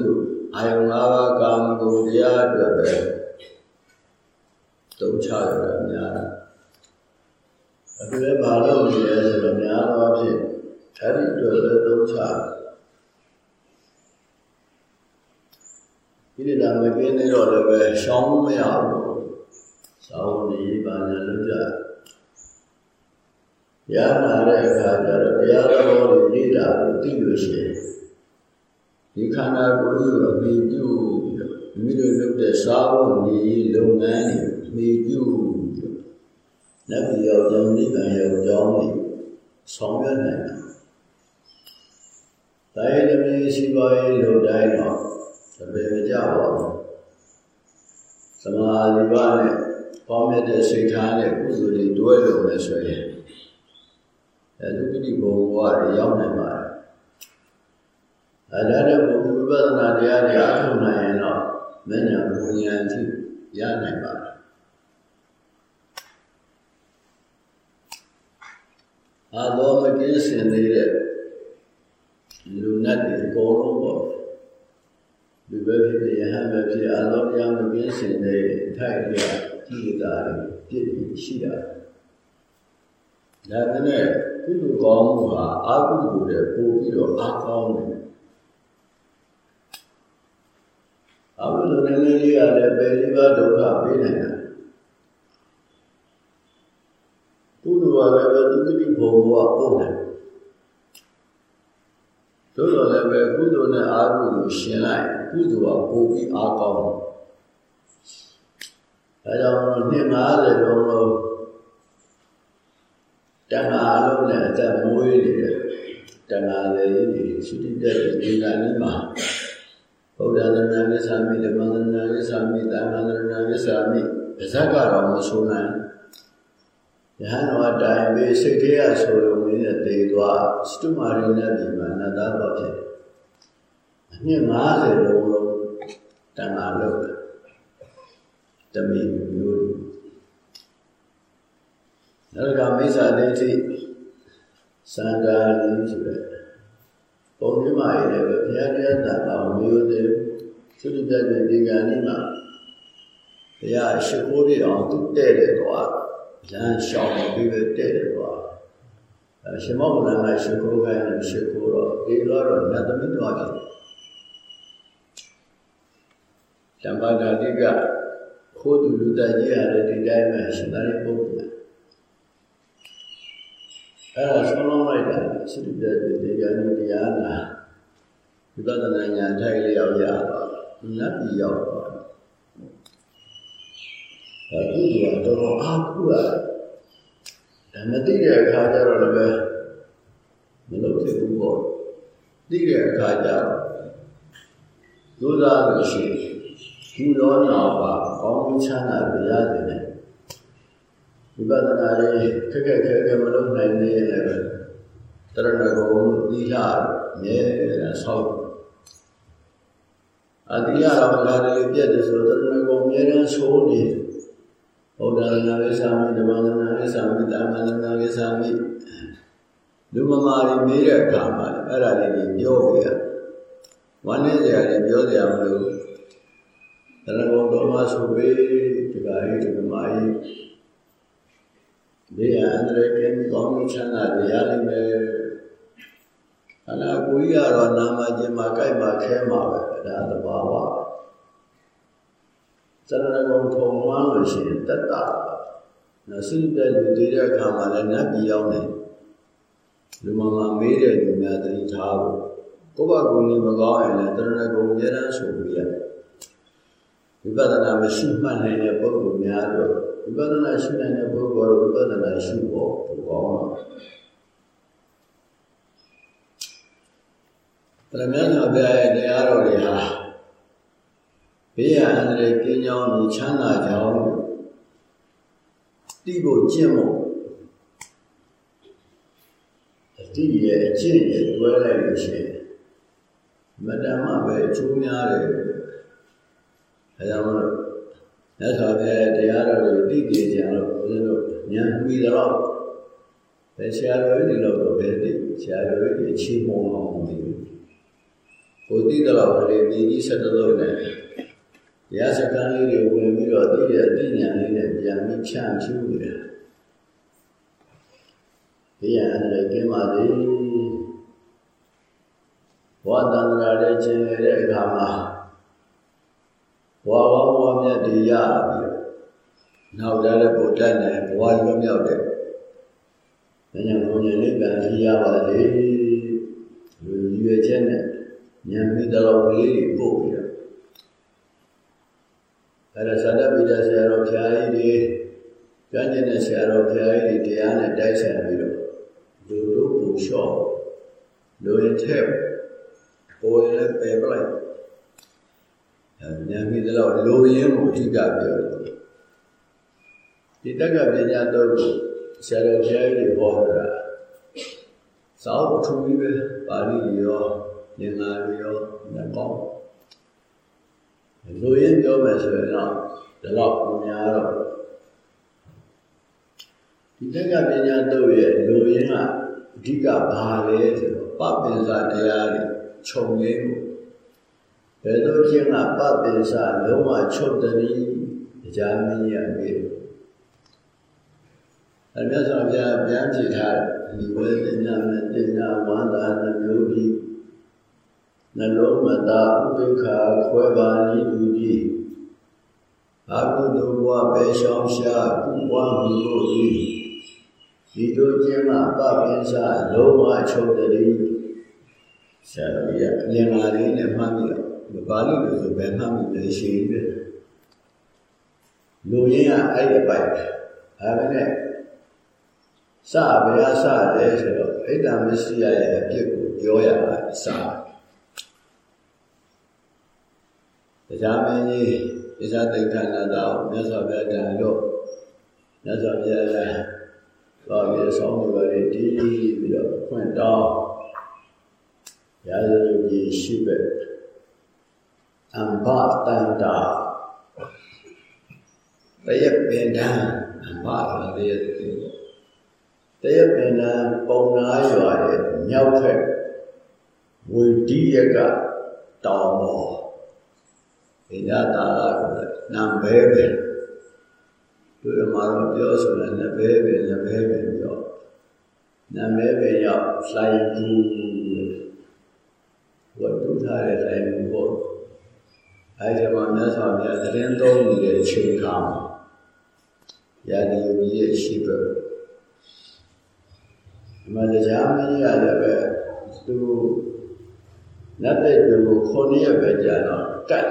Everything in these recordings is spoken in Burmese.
စုအာယုံ၅ပါးကာမဂုဏ်တရားအတွက်ပဲတုံးချရတာများတယ်အခုလည်းဘာလို့လဲဆိုတော့များသောဖြင့်ဓာတိအတွက်လည်းတုံးချဒီလိုလာမကင်းသေးတော့လည်းပဲရှောင်းမရဘူးရှောင်းနေပါညာလို့ကြရလာတဲ့အခါကျတော့တရားတော်ကိုလေ့လာလို့သိလို့ရှိရင် ဒီခန္ဓာကိုယ်ကြီးကိုအမိပြုပြီးတော့မိမိတို့လုပ်တဲ့စားဖို့နေလုပ်ငန်းတွေအမိပြုပြီးတော့လက်ပြီးရောက်ကြောင်းနိဗ္ဗာန်ရောက်ကြောင်းတွေဆောင်ရွက်နိုင်တာဒါရဲ့တမင်းရှိပါရဲ့လို့တိုင်းတော့တပည့်မကြပါဘူးသမာဓိပါနဲ့ပေါင်းမြတ်တဲ့စိတ်ထားနဲ့ကုသိုလ်တွေတွဲလို့လဲဆိုရင်အဲဒီပိဋိဘောဝရရောက်နိုင်ပါတယ် အဲဒါတော့ဘုရားပဒနာတရားတွေအားထုတ်နိုင်ရင်တော့မဉ္ဇဉ်ဘုံဉာဏ်ရှိရနိုင်ပါတယ်အာဘောမကင်းစင်နေတဲ့လူနဲ့ဒီအကုန်လုံးပေါ့ဒီဘက်ဖြစ်တဲ့ယဟန်ပဲဖြစ်အာလောတရားမကင်းစင်တဲ့ထိုက်ရကြည်တာပြည့်ပြီးရှိတာဒါနဲ့ကုသိုလ်ကောင်းမှုဟာအကုသိုလ်တွေပို့ပြီးတော့အကောင်းတယ် သောဒုက္ခပေးနိုင်တာပုလူဝါလည်းပဲသူတိဘုံဘဝပို့တယ်သို့တော်လည်းပဲကုသိုလ်နဲ့အာဟုကိုရှင်လိုက်ကုသိုလ်ကပိုပြီးအားကောင်းတယ်ဒါကြောင့်နှစ်90လုံးလုံးတဏှာလုံးနဲ့အသက်မွေးနေတယ်တဏှာလည်းရှိတဲ့ဒီကနေ့မှာ ဗုဒ္ဓနာနာဝိသာမိဓမ္မနာနာဝိသာမိသံဃာနာနာဝိသာမိပါဇက်ကတော့မဆိုးနိုင်ယဟန်တော်တိုင်ပြီးစိတ်ထဲရဆိုလိုမင်းနဲ့တည်သွားစတုမာရိနဲ့ဒီမှာနတ်သားပါဖြစ်အနှစ်90လုံးလုံးတန်ခါလောက်တမင်မျိုးနောက်ကမိစ္ဆာဒိဋ္ဌိသံဃာလေးဆိုတဲ့ ဘုံမြမရည်လည်းပဲဘုရားတရားသာတော်မျိုးသေးသူတ္တတဲ့ဒီကံလေးမှာဘုရားရှိခိုးပြအောင်သူတဲ့တယ်သွားလမ်းရှောင်းပြီးပဲတဲ့တယ်သွားရှင်မောကလန်ကရှိခိုးခိုင်းတယ်ရှိခိုးတော့ဒီလိုတော့လက်သမီးတော်ကြီးတမ္ပါဒတိကခိုးသူလူတကြီးရတဲ့ဒီတိုင်းမှာရှင်သာရိပုတ္တရာ အဲ့ဒါဆုံးလုံးလိုက်တာသုတိပြတဲ့ဒီကနေ့တရားနာဝိပဿနာဉာဏ်ထိုက်လျောက်ရတော့နတ်ပြည်ရောက်တော့အခုကတော်တော်အားကိုးရတယ်ဒါမသိတဲ့အခါကျတော့လည်းမလုပ်သေးဘူးပေါ့သိတဲ့အခါကျတော့ဒုသာလို့ရှိရင်ဒီလောနာပါကောင်းချမ်းသာပြရတယ်နဲ့ ဝိပဿနာလေးခက်ခက်ခဲခဲမလုပ်နိုင်သေးရင်လည်းတရဏဂုံသီလမြဲဆောက်အတိယတော်ကလည်းပြည့်တယ်ဆိုတော့တရဏဂုံမြဲတမ်းဆိုးနေဘုဒ္ဓနာဝိသမိဓမ္မနာဝိသမိတမနာဝိသမိလူမမာတွေမေးတဲ့အခါမှာအဲ့ဒါလေးတွေပြောပြရဝမ်းနေကြတယ်ပြောကြမလို့တရဏဂုံတော်မှာဆိုပေးဒီကနေ့ဒီမကြီး ဒီအန္တရာယ်ကင်းကောင်းချမ်းသာရရလိမ့်မယ်ခန္ဓာကိုယ်ကြီးကတော့နာမခြင်းမှာကြိုက်မှာခဲမှာပဲဒါသဘာဝစရဏဂုံထုံမှန်းလို့ရှိရင်တတ္တနစိတဲ့လူသေးတဲ့အခါမှာလည်းနတ်ပြည်ရောက်နေလူမမမေးတဲ့လူများသတိထားဖို့ကိုယ့်ဘာကိုယ်နေမကောင်းရင်လည်းတရဏဂုံအများအားဆိုပြီးရတယ်ဝိပဿနာမရှိမှတ်နိုင်တဲ့ပုဂ္ဂိုလ်များတော့ ဝိပဿနာရှိနိုင်တဲ့ပုဂ္ဂိုလ်တော့ဝိပဿနာရှိဖို့ပိုကောင်းတော့ပရမတ်တော်ဘုရားရဲ့တရားတော်တွေဟာဘေးရန်အန္တရာယ်ကင်းကြောင်းမြချမ်းသာကြောင်းတိဖို့ကျင့်ဖို့အတိရဲ့အကျင့်ရဲ့တွဲလိုက်လို့ရှိရင်မတ္တမပဲအကျိုးများတယ်အဲကြောင့်မို့လ က်တော်ဘုရားတရားတော်ကိုသိကြကြလို့ဘုရားတို့ဉာဏ်ပြီးတော့ဘယ်ဆရာတော်ကြီးလို့တော့ဘယ်သိဆရာတော်ကြီးအချင်းမောင်းအောင်မသိဘူးကိုသိတော့ကလေးဒီကြီးဆက်တော့နဲ့တရားစကားလေးတွေဝင်ပြီးတော့သိတဲ့အသိဉာဏ်လေးနဲ့ပြန်ပြီးဖြန့်ဖြူးနေတာဒီရန်လည်းကျင်းပါသေးဘောတန္တရာတဲ့ကျင်တဲ့အခါမှာဘဝ ဘဝမြတ်တွေရပြီးနောက်ကြတဲ့ပုံတက်နေဘဝလွတ်မြောက်တဲ့ဉာဏ်ဘုံဉာဏ်လေးကံရှိရပါလေလူရွယ်ချက်နဲ့ဉာဏ်မိတော်ကလေးတွေပို့ပြီးတော့အဲ့ဒါသတ္တပိဒဆရာတော်ဖျားကြီးတွေကြွကျင်တဲ့ဆရာတော်ဖျားကြီးတွေတရားနဲ့တိုက်ဆိုင်ပြီးတော့လူတို့ပူလျှော့လူရင်ထဲပေါ်ရင်ပယ်ပလိုက် ဉာဏ်မိတော့လူရင်းကိုအဓိကပြောတယ်ဒီတက္ကပညာတော့ဆရာတော်ဖျားကြီးတွေဟောတာသာဝတ္ထုကြီးပဲပါဠိရောဉာဏ်လာရောလက်ကောင်းလူရင်းပြောမယ်ဆိုရင်တော့ဒီလောက်ပုံများတော့ဒီတက္ကပညာတော့ရဲ့လူရင်းကအဓိကဘာလဲဆိုတော့ပပင်စာတရားတွေခြုံငင်းမှု ဘယ်လိုချင်းကပပင်စာလုံးဝချုပ်တည်းတရားမင်းရပြီအမြတ်စွာဘုရားပြန်ကြည့်ထားဒီဝေဒနာနဲ့တင်ညာဝန္တာနှမျိုးဒီနှလုံးမသာဥပိ္ခာခွဲပါလိတူဒီအကုသိုလ်ဘဝပဲရှောင်းရှားကုဘဝမှုတို့ဤဒီတို့ခြင်းမှပပင်းစားလုံးဝချုပ်တည်းဆရာတော်ကြီးအမြင်လာလေးနဲ့မှတ်ပြီးတော့ ဘာလို့လဲဆိုဘယ်မှမလဲရှိတယ်လူရင်းကအဲ့ဒီပိုက်ဒါပဲနဲ့စဘယ်အစလဲဆိုတော့ဣဒ္ဓမရှိယရဲ့အဖြစ်ကိုပြောရတာစတရားမင်းကြီးဣဇာတိတ်ခဏတော်မြတ်စွာဘုရားတန်လို့မြတ်စွာဘုရားလည်းတော့ပြီးဆောင်းနေပါလေဒီပြီးတော့ဖွင့်တော်ရာဇဝကြီးရှိပဲ အမ္ဘတန္တာတယပင်ဒံအမ္ဘတယတိတယပင်ဒံပုံနာရွာရဲ့မြောက်ထက်ဝေဒီယကတောင်ပေါ်ဣဒတာလာကိုနံဘဲပဲသူတို့မှာတော့ပြောဆိုတယ်နဘဲပဲနဘဲပဲပြောနံဘဲပဲရောက်လှိုင်ကူဝတ်တူထားတဲ့လှိုင်ကူပေါ့ အဲဒီမှာမြတ်စွာဘုရားသတင်းသုံးနေတဲ့ချိန်ခါမှာရာဒီယုကြီးရဲ့ရှိပဲဒီမှာတရားမင်းကြီးကလည်းပဲသူနတ်တဲ့ကိုခုနှစ်ရက်ပဲကြာတော့ကတ်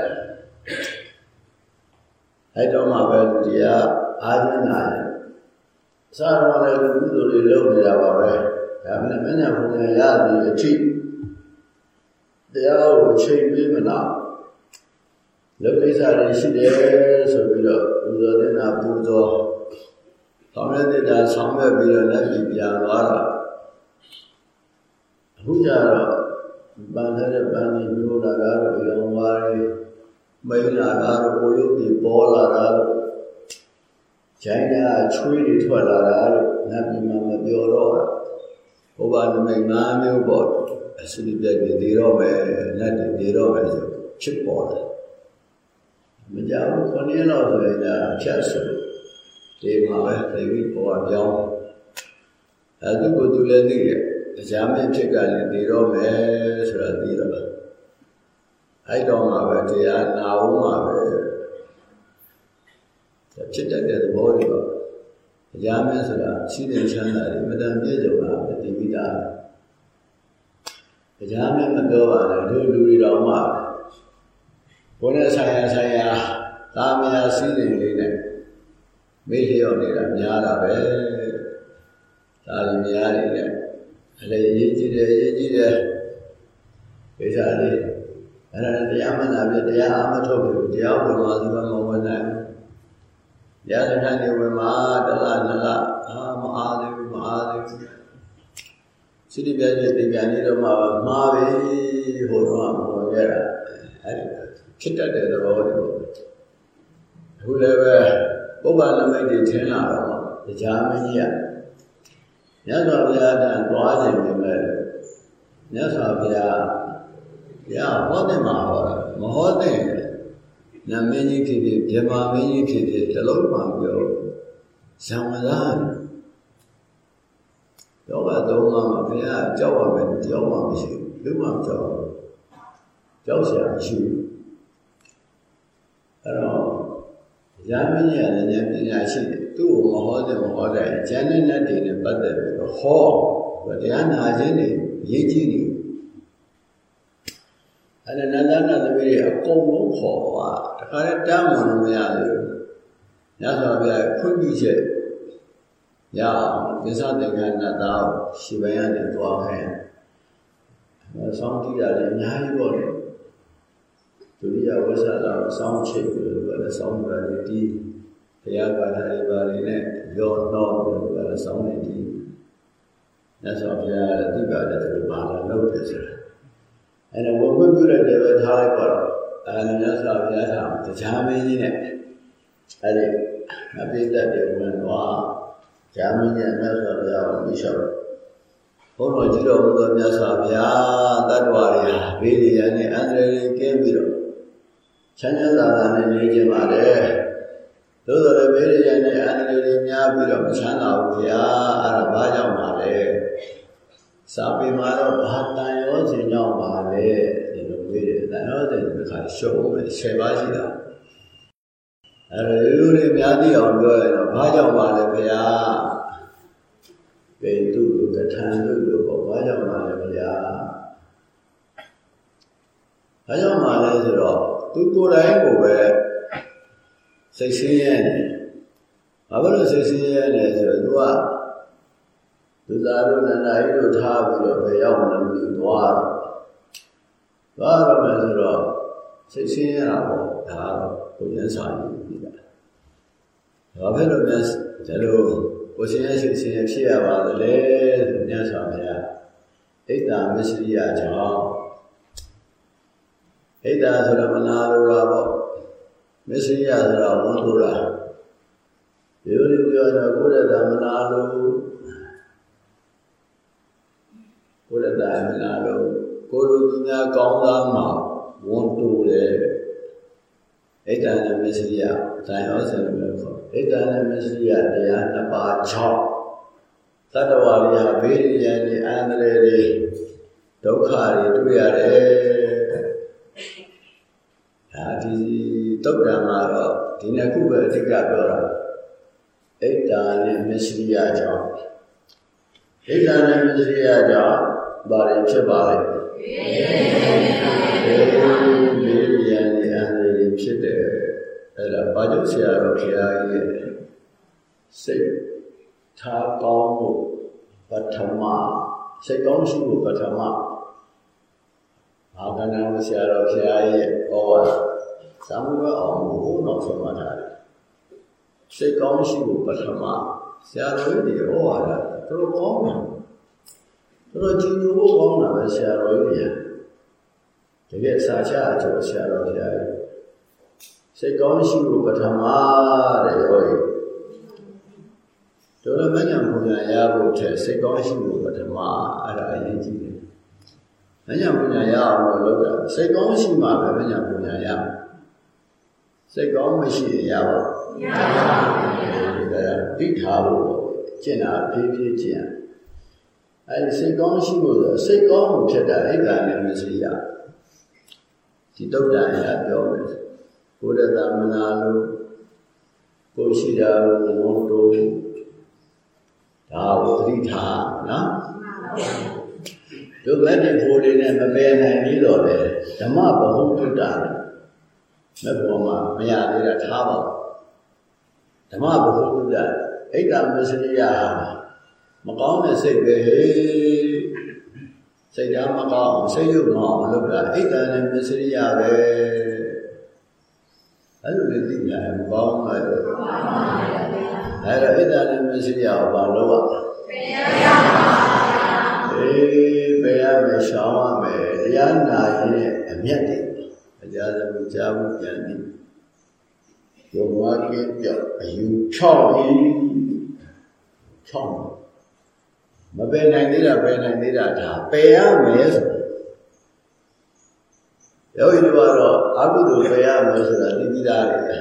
အဲ့တော့မှပဲတရားအားရနာတယ်စားတော့လည်းကုသိုလ်တွေလုပ်နေတာပါပဲဒါမှလည်းမညာဘုရားရသည်အထိတရားကိုချိန်ပြီးမလား လုပ်ကိစ္စတွေရှိတယ်ဆိုပြီးတော့ပူဇော်တဲ့နာပူဇော်ဆောင်ရတဲ့တာဆောင်ရွက်ပြီးတော့လက်ပြီးပြန်သွားတာအခုကျတော့ပန်းတဲ့ပန်းကြီးမျိုးလာတာတော့ရောင်းသွားတယ်မိန်လာတာတော့ကိုရုပ်တွေပေါ်လာတာတော့ဂျိုင်းကချွေးတွေထွက်လာတာလို့နတ်ပြည်မှာမပြောတော့ဘုရားနမိတ်၅မျိုးပေါ့အစရိပြည့်တွေဒီတော့ပဲနတ်တွေဒီတော့ပဲဆိုဖြစ်ပေါ်တယ် မကြောက်ခொနည်းတော့ဆိုရင်ဖြတ်ဆိုဒီမှာပဲသိပြီးပေါ်ပြောင်းအဲသူကသူလည်းသိတယ်တရားမင်းဖြစ်ကလည်းဒီတော့မယ်ဆိုတာသိတော့အဲ့တော့မှပဲတရားနာဦးမှာပဲဖြစ်တတ်တဲ့သဘောတွေပါတရားမင်းဆိုတာရှိတဲ့ချမ်းသာတွေမတန်ပြည့်စုံတာပဲဒီမိသားတရားမင်းမပြောပါနဲ့တို့လူတွေတော်မှ ဘုန်းနဲ့ဆိုင်ရာဆိုင်ရာသာမယာစည်းစိမ်လေးနဲ့မေ့လျော့နေတာများတာပဲဒါတွေများနေတယ်အလေရေးကြည့်တယ်ရေးကြည့်တယ်ကိစ္စလေးအဲ့ဒါတရားမှန်တာပြတရားအမထုတ်ဘူးတရားဝင်သွားသူကမဝင်နိုင်ဘူးတရားစခန်းတွေဝင်မှာတလားနလားအာမအားသေးဘူးမအားသေးဘူးစိတ္တပြည့်တဲ့တရားလေးတော့မှမှားပြီဟိုတော့မဝင်ရတာအဲ့ဒီ ဖြစ်တတ်တဲ့သဘောတွေပေါ့အခုလည်းပဲပုဗ္ဗနမိတ်တွေထင်လာတော့တရားမကြီးရမြတ်စွာဘုရားကသွားခြင်းပဲမဲ့မြတ်စွာဘုရားဘုရားဟောတဲ့မှာဟောတာမဟောတဲ့နမင်းကြီးဖြစ်ဖြစ်ဗြဟ္မာမင်းကြီးဖြစ်ဖြစ်တလုံးမှပြောဇံဝရယောဂသုံးပါးမှာဘုရားကြောက်ရမယ်ကြောက်မှမရှိဘူးဘယ်မှကြောက်ကြောက်เสียမရှိဘူး အဲ့တော့ဇာမင်းကြီးကလည်းပညာရှိတယ်သူ့ကိုမဟောတဲ့မဟောတဲ့ဉာဏ်နဲ့နဲ့တည်းနဲ့ပတ်သက်ပြီးတော့ဟောတရားနာခြင်းတွေရေးကြည့်နေအဲ့ဒါနန္ဒနာသမီးတွေအကုန်လုံးခေါ်သွားတခါတည်းတမ်းမှလို့မရသေးဘူးညဆိုပြဖွင့်ပြချက်ရအောင်သစ္စာသင်္ကန်းနဲ့သားရှိပိုင်းကနေသွားခိုင်းအဲဆောင်းကြည့်တာလည်းအများကြီးပေါ့လေ ဒုတိယဝိသလာဆောင်းချိတ်ပြီးတော့လည်းဆောင်းပါတယ်ဒီဘုရားဘာသာတွေပါနေနဲ့ရောတော့ပြီးတော့လည်းဆောင်းနေဒီမြတ်စွာဘုရားအတိပါတဲ့သူဘာလာလုပ်တယ်ဆိုတာအဲ့တော့ဝတ်ခွင့်ပြုလိုက်တယ်ပဲထားလိုက်ပါတော့အဲမြတ်စွာဘုရားကတရားမင်းကြီးနဲ့အဲ့ဒီအပိသက်တွေဝင်သွားတရားမင်းကြီးမြတ်စွာဘုရားကိုပြီးလျှောက်ဘုန်းတော်ကြီးတော်ဘုရားမြတ်စွာဘုရားတတ္တဝါတွေဟာဘေးတွေရနဲ့အန္တရာယ်တွေကင်းပြီးတော့ ချမ်းသာသာနဲ့နေကြပါလေသို့တော်လည်းဘေးရည်နဲ့အန္တရာယ်တွေများပြီးတော့မချမ်းသာဘူးဗျာအဲ့ဒါဘာကြောင့်ပါလဲစာပေမှာတော့ဘာတန်ရောခြင်းကြောင့်ပါလဲဒီလိုဝေးတယ်တန်ရောတဲ့ဒီခါရှုံးမယ်10ပါးရှိတာအဲ့ဒါရိုးရိုးလေးများသိအောင်ပြောရတော့ဘာကြောင့်ပါလဲဗျာပေတုကထံတုလို့ပေါ့ဘာကြောင့်ပါလဲဗျာဘာကြောင့်ပါလဲဆိုတော့ သူကိုယ်တိုင်ကိုပဲစိတ်ဆင်းရဲနေဘာလို့စိတ်ဆင်းရဲလဲဆိုတော့ तू ကသူသားတို့နန္ဒာကြီးတို့ထားပြီးတော့ပဲရောက်မှလို့သွားတော့သွားတော့မယ်ဆိုတော့စိတ်ဆင်းရဲတာပေါ့ဒါတော့ကိုရင်းစာကြီးပြီးတာဘာဖြစ်လို့များဒါလို့ကိုရှင်ရဲ့စိတ်ဆင်းရဲဖြစ်ရပါသလဲဆိုမြတ်စွာဘုရားဣဒ္ဓမစ္စရိယကြောင့် ဣဒ္ဓဆိုတော့မနာလိုတာပေါ့မစ္စရိယဆိုတာဝန်လိုတာဒီလိုပြောတော့ကိုရတမနာလိုကိုရတမနာလိုကိုလိုသူများကောင်းသားမှာဝန်တိုတယ်ဣဒ္ဓနဲ့မစ္စရိယဇာယောဆယ်လို့လည်းခေါ်ဣဒ္ဓနဲ့မစ္စရိယတရားနှစ်ပါး6တတ္တဝါတွေဟာဘေးရန်တွေအန္တရာယ်တွေဒုက္ခတွေတွေ့ရတယ် ဒါဒီတုတ်တံမှာတော့ဒီနှစ်ခုပဲအဓိကပြောတာဣဒ္ဓနဲ့မစ္စရိယကြောင့်ဣဒ္ဓနဲ့မစ္စရိယကြောင့်ဘာတွေဖြစ်ပါလဲဘေးရန်တွေအန္တရာယ်တွေဖြစ်တယ်အဲ့ဒါဘာကြောင့်ဆရာတော်ဘုရားကြီးရဲ့စိတ်ထားကောင်းဖို့ပထမစိတ်ကောင်းရှိဖို့ပထမ ဘာကနာဆရာတော်ဘုရားရဲ့ဟောတာသံဃာအောင်ဘုနောက်ဆုံးမှာထားတယ်စိတ်ကောင်းရှိဖို့ပထမဆရာတော်ကြီးဟောတာတော်တော်ကောင်းတယ်တော်တော်ကြည်ညိုဖို့ကောင်းတာပဲဆရာတော်ကြီးတကယ်စာချအကျိုးဆရာတော်ဘုရားကြီးစိတ်ကောင်းရှိဖို့ပထမတဲ့ဟောကြီးတို့လည်းမဉ္ဇဉ်ပူဇာရဖို့ထက်စိတ်ကောင်းရှိဖို့ပထမအဲ့ဒါအရေးကြီးတယ် မဉ္ဇဉ်ပူဇာရအောင်လို့လုပ်တာစိတ်ကောင်းရှိမှပဲမဉ္ဇဉ်ပူဇာရမယ်စိတ်ကောင်းမရှိရင်ရပါဘူးမရပါဘူးဒါတိထားဖို့ကျင့်တာဖြည်းဖြည်းကျင့်အဲ့ဒီစိတ်ကောင်းရှိဖို့ဆိုစိတ်ကောင်းမှုဖြစ်တာအိတ်တာနဲ့မရှိရဒီတုတ်တန်ရပြောမယ်ဘုဒ္ဓသမနာလို့ကိုရှိတာလို့ငုံတိုးဒါကိုသတိထားနော် တို့မက်တင်ဖိုးလေးနဲ့မပယ်နိုင်ပြီးတော့လေဓမ္မဘဟုတုတ္တမက်ဘောမှာမရသေးတာထားပါဓမ္မဘဟုတုတ္တဣဒ္ဓမစရိယမကောင်းတဲ့စိတ်ပဲစိတ်ဓာတ်မကောင်းစိတ်ရုပ်မအောင်လုပ်တာဣဒ္ဓနဲ့မစရိယပဲအဲ့လိုလေသိကြတယ်မကောင်းဘူးအဲ့တော့ဣဒ္ဓနဲ့မစရိယကိုဘာလုပ်ရလဲအေးပယ် ရမယ်ရှောင်ရမယ်တရားနာရင်အမျက်တွေအကြသမီးကြားမှုပြန်ပြီးယုံဝါကင်းပြောက်အယူချောက်ပြီးချောက်မပယ်နိုင်သေးတာပယ်နိုင်သေးတာဒါပယ်ရမယ်ဆိုယောဂီတို့ကတော့အကုသိုလ်ပယ်ရမယ်ဆိုတာသိပြီးသားတွေ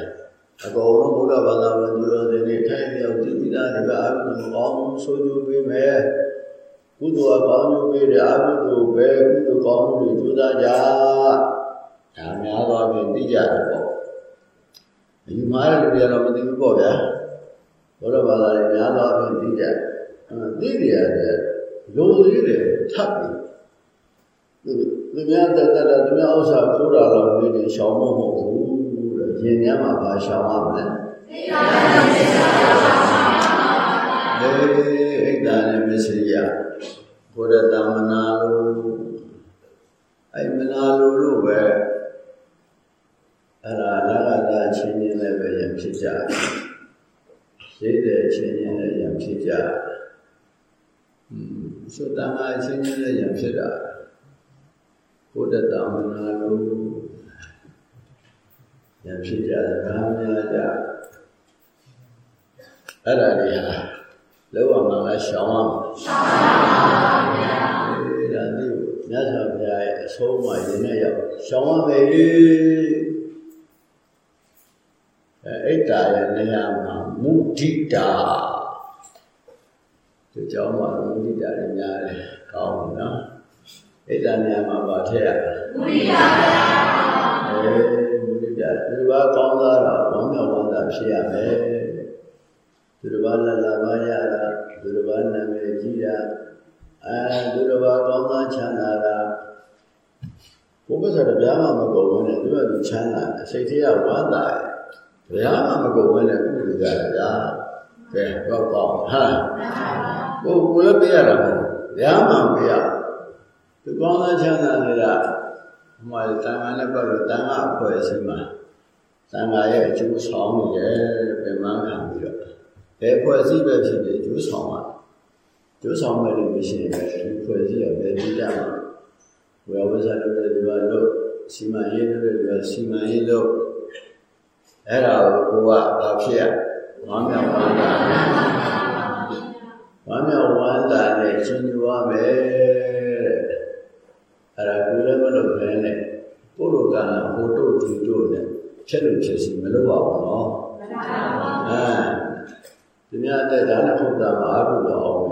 အကုန်လုံးဘုရားဘာသာဝင်သူတော်တွေနဲ့ထိုင်ပြောက်သိပြီးသားတွေကအကုသိုလ်ကောင်းဆိုးကျိုးပေးမယ် ကုသိုလ်အကောင်းကျိုးပေးတယ်အကုသိုလ်ပဲကုသိုလ်ကောင်းမှုတွေကျိုးသားကြဒါများသောဖြင့်သိကြတယ်ပေါ့အယူမှားတဲ့လူတွေကတော့မသိဘူးပေါ့ဗျာဘုရားဘာသာတွေများသောဖြင့်သိကြသိကြရတယ်လိုသေးတယ်ထပ်ပြီးသူများတတတသူများဥစ္စာခိုးတာတော့ဒီနေရှောင်မဟုတ်ဘူးတဲ့ရင်ထဲမှာဘာရှောင်ရမလဲသိပါပါ ဘုရားအေးဣဒ္ဓနဲ့မစ္စရိယဘုရားတမနာလို့အဲ့မနာလို့လို့ပဲအဲ့ဒါလာလာလာချင်းချင်းလည်းပဲရဖြစ်ကြတယ်သိတဲ့ချင်းချင်းလည်းရဖြစ်ကြတယ်อืมသုတ္တမချင်းချင်းလည်းရဖြစ်တာဘုဒ္ဓတမနာလို့ရဖြစ်ကြတယ်ဘာများကြအဲ့ဒါတွေဟာ လောကမှာလည်းရှောင်ရမှာရှောင်ပါဗျာဒါဒီမြတ်စွာဘုရားရဲ့အဆုံးအမရင်းနဲ့ရောက်ရှောင်ရမယ်လေအဲဣတ္တာရဲ့နေရာမှာမုဒိတာဒီကြောင့်မှမုဒိတာလည်းများတယ်ကောင်းပြီနော်ဣတ္တာနေရာမှာဗာထည့်ရမုဒိတာပါအဲမုဒိတာဒီဘာကောင်းသားတော့ဝမ်းမြောက်ဝမ်းသာဖြစ်ရမယ် သူတစ်ပါးလက်လာပါရတာသူတစ်ပါးနာမည်ကြီးတာအဲသူတစ်ပါးကောင်းသားချမ်းသာတာဘုရားဆိုတရားမှမကုန်ဘူးနဲ့သူကသူချမ်းသာစိတ်ထဲကဝမ်းသာတယ်တရားမှမကုန်ဘူးနဲ့ကုသိုလ်ကြတယ်ဗျာကဲတော့ကောင်းဟာကိုကိုလည်းပြရတာမဟုတ်တရားမှပြရသူကောင်းသားချမ်းသာနေတာဟိုမှာတန်ခါနဲ့ပတ်လို့တန်ခါအဖွဲ့အစည်းမှာတန်ခါရဲ့အကျိုးဆောင်နေတယ်ပြန်မှန်းခံပြီးတော့ ဘယ်ဖွဲ့စည်းပဲဖြစ်ဖြစ်ကျိုးဆောင်ပါကျိုးဆောင်မယ်လို့မရှိရင်ဒီဖွဲ့စည်းရပဲဒီကြမှာဝေဝဇ္ဇလုပ်တဲ့ဒီပါလို့စီမံရေးလုပ်တဲ့ဒီပါစီမံရေးလုပ်အဲ့ဒါကိုကိုကဘာဖြစ်ရဝမ်းမြောက်ဝမ်းသာဝမ်းမြောက်ဝမ်းသာနဲ့ရှင်းပြရမယ်အဲ့ဒါကိုလည်းမလုပ်ဘဲနဲ့ကိုလိုကံဟိုတို့ဒီတို့နဲ့ဖြတ်လို့ဖြစ်စီမလုပ်ပါဘူးနော်အဲ သူများတဲ့ဒါနဲ့ဖုတ်တာမအားဘူးတော့အောင်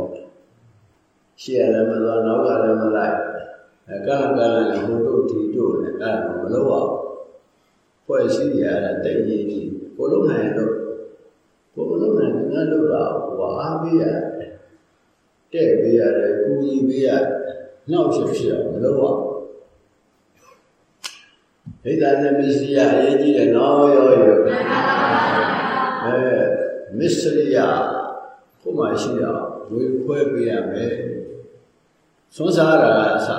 ရှေ့ရလည်းမသွားနောက်ကလည်းမလိုက်အဲကလကလလည်းဟိုတို့ဒီတို့နဲ့အဲ့ဒါမလုပ်ပါဘူးဖွဲ့စည်းရတာတည်ရည်ကြီးကိုလုံးနိုင်တော့ကိုမလုံးနိုင်ငါလုပ်တာဟိုအားပေးရတယ်တဲ့ပေးရတယ်ကူညီပေးရတယ်နောက်ဖြစ်ဖြစ်အောင်မလုပ်ပါဘူးဒိဋ္ဌာနဲ့မစ္စရိယအရေးကြီးတယ်နော်ရောရောအဲ မစ္စရိယခုမှရှိရဝေခွဲပေးရမယ်သွန်းစားတာအစ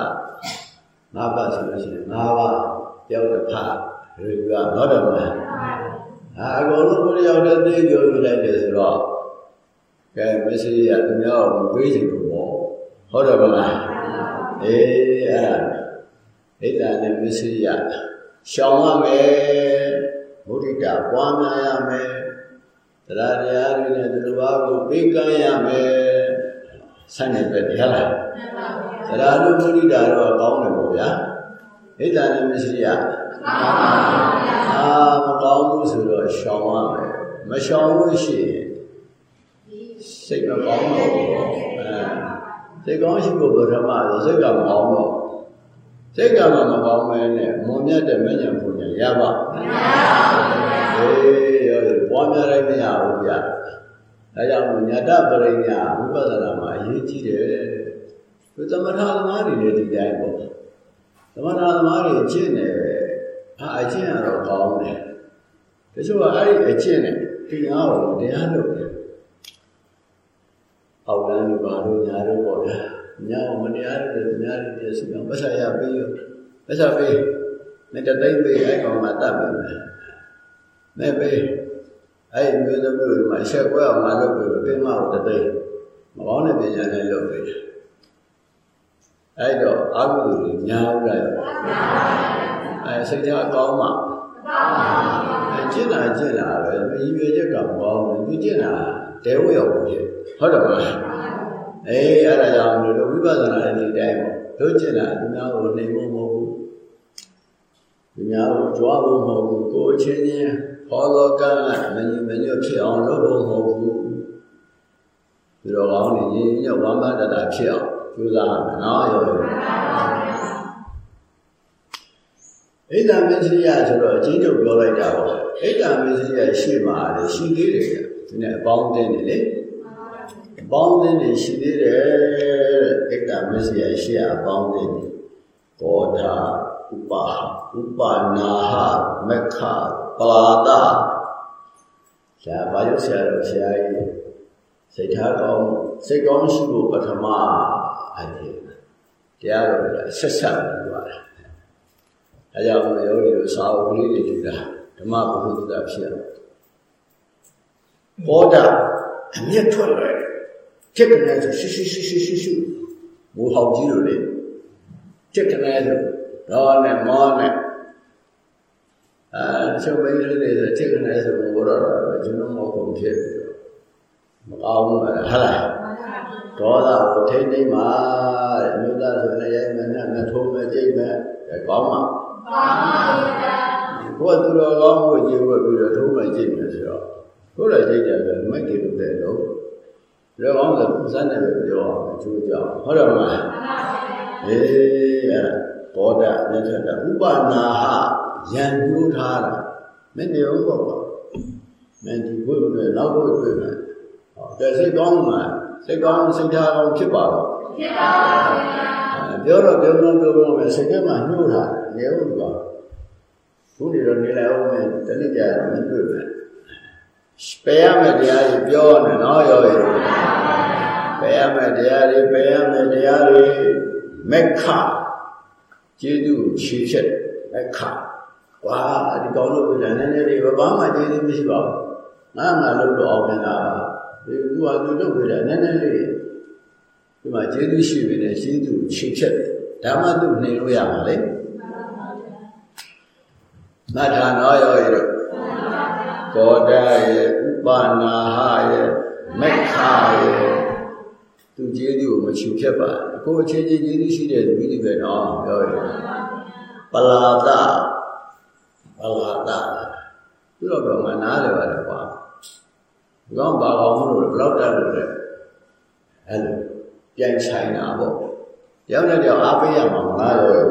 ငါးပါးဆိုလို့ရှိရင်ငါးပါးရောက်တစ်ဖက်ရေကတော့တယ်မလားအာအကုန်လုံးကိုရောက်တဲ့သိပြောပြလိုက်တယ်ဆိုတော့ကဲမစ္စရိယသူများကိုပေးချင်လို့ပေါ့ဟုတ်တယ်မလားအေးအဲ့ဒါဒိဋ္ဌာနဲ့မစ္စရိယရှောင်ရမယ်မုဒိတာပွားများရမယ် တရားတရားတွေနဲ့သူတစ်ပါးကိုပေးကမ်းရမယ်ဆန့်နေပဲတရားလားတရားလူမုဒိတာတော့ကောင်းတယ်ပေါ့ဗျာဣဒ္ဓနဲ့မရှိရအာမကောင်းဘူးဆိုတော့ရှောင်ရမယ်မရှောင်လို့ရှိရင်စိတ်မကောင်းတော့ဘူးအဲစိတ်ကောင်းရှိဖို့ပထမဆိုစိတ်ကမကောင်းတော့စိတ်ကမှမကောင်းမဲနဲ့မွန်မြတ်တဲ့မဉ္ဇဉ်ပူညာရပါမရပါဘူးအေး ရောပွားများလိုက်မရဘူးဗျဒါကြောင့်ညတပရိညာဝိပဿနာမှာအရေးကြီးတယ်သူသမထသမားတွေလည်းဒီတိုင်းပေါ့သမထသမားတွေကျင့်တယ်အာအကျင့်ကတော့ကောင်းတယ်တချို့ကအဲ့ဒီအကျင့်နဲ့တရားကိုတရားလုပ်တယ်အောက်လမ်းတွေပါလို့ညာတို့ပေါ့ဗျာညာမတရားတဲ့သူများတွေပြည့်စုံအောင်ပတ်ဆက်ရပေးရောပတ်ဆက်ပေးနဲ့တသိမ့်ပေးအဲ့ကောင်မှတတ်ပြီမဲ့ ပေးအဲ့မျိုးသမီးတွေမှာရှက်ကွဲအောင်မလုပ်ပြီးပြင်းမအောင်တသိမ့်မကောင်းတဲ့ပညာနဲ့လုပ်ပေးတယ်အဲ့တော့အာဟုသူတွေညာဥလိုက်အဲ့စိတ်ထားကောင်းမှအဲ့ကျင့်လာကျင့်လာပဲရည်ရွယ်ချက်ကမကောင်းဘူးသူကျင့်လာတဲဝရောက်ဘူးဟုတ်တယ်မလားအေးအဲ့ဒါကြောင့်တို့ဝိပဿနာရဲ့ဒီတိုင်းပေါ့တို့ကျင်တာသူများကိုနေဖို့မဟုတ်ဘူးသူများကိုကြွားဖို့မဟုတ်ဘူးကိုယ်ချင်းချင်း ဟောလောကမညီမညွတ်ဖြစ်အောင်လုပ်ဖို့မဟုတ်ဘူးဒီတော့ကောင်းနေရင်ညဝမ်းမတတာဖြစ်အောင်ကြိုးစားရမယ်နော်ရောရောဣဒ္ဓမစ္စရိယဆိုတော့အချင်းချုပ်ပြောလိုက်တာပေါ့ဣဒ္ဓမစ္စရိယရှိမှာလေရှိသေးတယ်ဒီနဲ့အပေါင်းတင်းနေလေပေါင်းတဲ့နေရှိသေးတယ်ဧကမစ္စယရှိအပေါင်းတဲ့ကောထာဥပါဥပါနာဟမက္ခ ပလာတာဆရာဘာလို့ဆရာတော်ဆရာကြီးစိတ်ထားကောင်းစိတ်ကောင်းရှိဖို့ပထမအဖြစ်တရားတော်ကဆက်ဆက်ပြီးသွားတယ်အဲကြောင့်ယောဂီတို့စာအုပ်လေးတွေယူတာဓမ္မဘုဟုတ္တဖြစ်အောင်ဘောဓအမျက်ထွက်လာတယ်ဖြစ်ကနေဆိုရှုရှုရှုရှုရှုရှုဘူဟောက်ကြီးလိုလေဖြစ်ကနေဆိုတော့နဲ့မောနဲ့အဲ ချုပ်ပိန်းလေးတွေဆိုဖြစ်ကနေဆိုဘောတော့ကျွန်တော်မောကုန်ဖြစ်ပြီးတော့မကောင်းဘူးဟာလားဒေါသကိုထိမ့်သိမ့်ပါတဲ့မြို့သားဆိုလည်းရိုက်မယ်နဲ့မထိုးမယ်ကြိတ်မယ်ကောင်းမှာကောင်းပါဗျာဘုရားသူတော်ကောင်းကိုကြည့်ဖို့ပြီးတော့ထိုးမယ်ကြိတ်မယ်ဆိုတော့ကိုယ်လည်းကြိတ်တယ်ပဲမိုက်တယ်လို့တဲ့တော့လောကောင်းဆိုစမ်းတယ်လို့ပြောအောင်အကျိုးကြောင့်ဟုတ်တယ်မလားအေးအဲ့ဘောဓမြတ်စွာဘုရားဥပနာဟယံပြိုးထားတာ မင်းနေအောင်ပေါ့ကွာမင်းဒီဘုရားနောက်ဘုရားတွေ့မယ်ဟောကဲစိတ်ကောင်းမှာစိတ်ကောင်းစိတ်ထားကောင်းဖြစ်ပါတော့ဖြစ်ပါပါဘုရားပြောတော့ပြောတော့ပြောတော့မယ်စိတ်ထဲမှာညှို့တာနေဦးကွာဘုရားတော့နေလိုက်အောင်မယ်တနည်းကြတော့မတွေ့မယ်ပယ်ရမယ်တရားကြီးပြောနေနော်ရောရောပယ်ရမယ်တရားတွေပယ်ရမယ်တရားတွေမက္ခကျေးဇူးခြေချက်မက္ခ ကွာဒီကောင်းလို့ပြန်နည်းနည်းလေးဘာမှကျေးဇူးမရှိပါဘူးငါငါလို့တော့အောင်နေတာဒီသူကသူလုပ်ပြတယ်နည်းနည်းလေးဒီမှာကျေးဇူးရှိပြီနဲ့ကျေးဇူးခြေချက်ဒါမှသူနှိမ်လို့ရမှာလေမထာနောရောရောကောဒရဲ့ဥပနာဟရဲ့မက္ခရဲ့သူကျေးဇူးကိုမချူဖြတ်ပါကိုအချင်းချင်းကျေးဇူးရှိတဲ့သူကြီးပဲနော်ပြောရပလာတ ပလာတသူတော့တော့ငါနားလေပါလေကွာဒီကောင်ဘာကောင်မလို့ဘလောက်တက်လို့လဲအဲ့လိုပြန်ဆိုင်တာပေါ့တယောက်နဲ့တယောက်အားပေးရမှာမလားရော